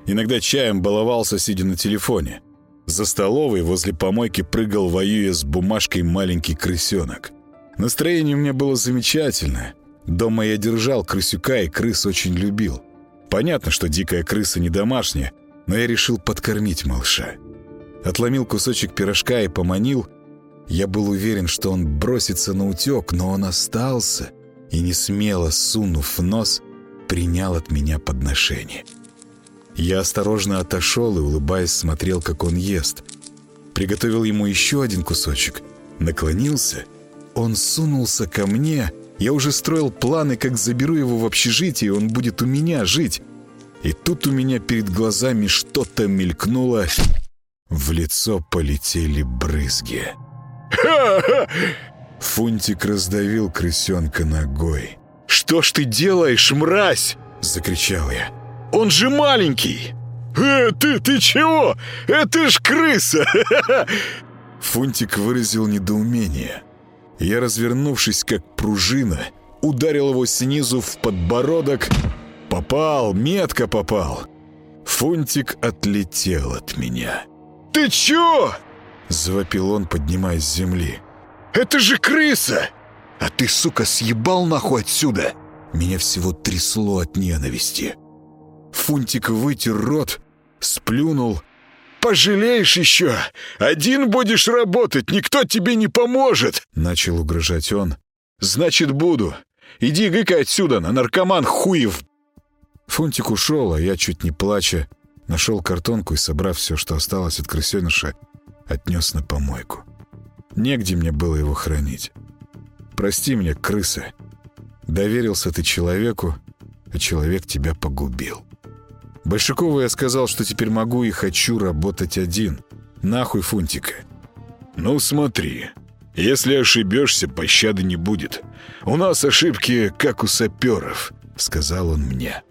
Иногда чаем баловался, сидя на телефоне. За столовой возле помойки прыгал, воюя с бумажкой, маленький крысенок. Настроение у меня было замечательное. Дома я держал крысюка и крыс очень любил. Понятно, что дикая крыса не домашняя, но я решил подкормить малыша. Отломил кусочек пирожка и поманил. Я был уверен, что он бросится на утек, но он остался и, не смело сунув нос, принял от меня подношение. Я осторожно отошел и, улыбаясь, смотрел, как он ест. Приготовил ему еще один кусочек. Наклонился. Он сунулся ко мне. Я уже строил планы, как заберу его в общежитие, он будет у меня жить. И тут у меня перед глазами что-то мелькнуло. В лицо полетели брызги. Фунтик раздавил крысенка ногой. «Что ж ты делаешь, мразь?» — закричал я. «Он же маленький!» «Э, ты, ты чего? Это ж крыса!» Фунтик выразил недоумение. Я, развернувшись как пружина, ударил его снизу в подбородок. Попал, метко попал. Фунтик отлетел от меня. «Ты чё?» — завопил он, поднимаясь с земли. «Это же крыса! А ты, сука, съебал нахуй отсюда!» Меня всего трясло от ненависти. Фунтик вытер рот, сплюнул. «Пожалеешь еще! Один будешь работать, никто тебе не поможет!» Начал угрожать он. «Значит, буду. Иди гыка отсюда, на наркоман хуев!» Фунтик ушел, а я, чуть не плача, нашел картонку и, собрав все, что осталось от крысеныша, отнес на помойку. Негде мне было его хранить. Прости меня, крыса. Доверился ты человеку, а человек тебя погубил. Большакову я сказал, что теперь могу и хочу работать один. Нахуй Фунтика. Ну смотри, если ошибешься, пощады не будет. У нас ошибки, как у саперов, сказал он мне.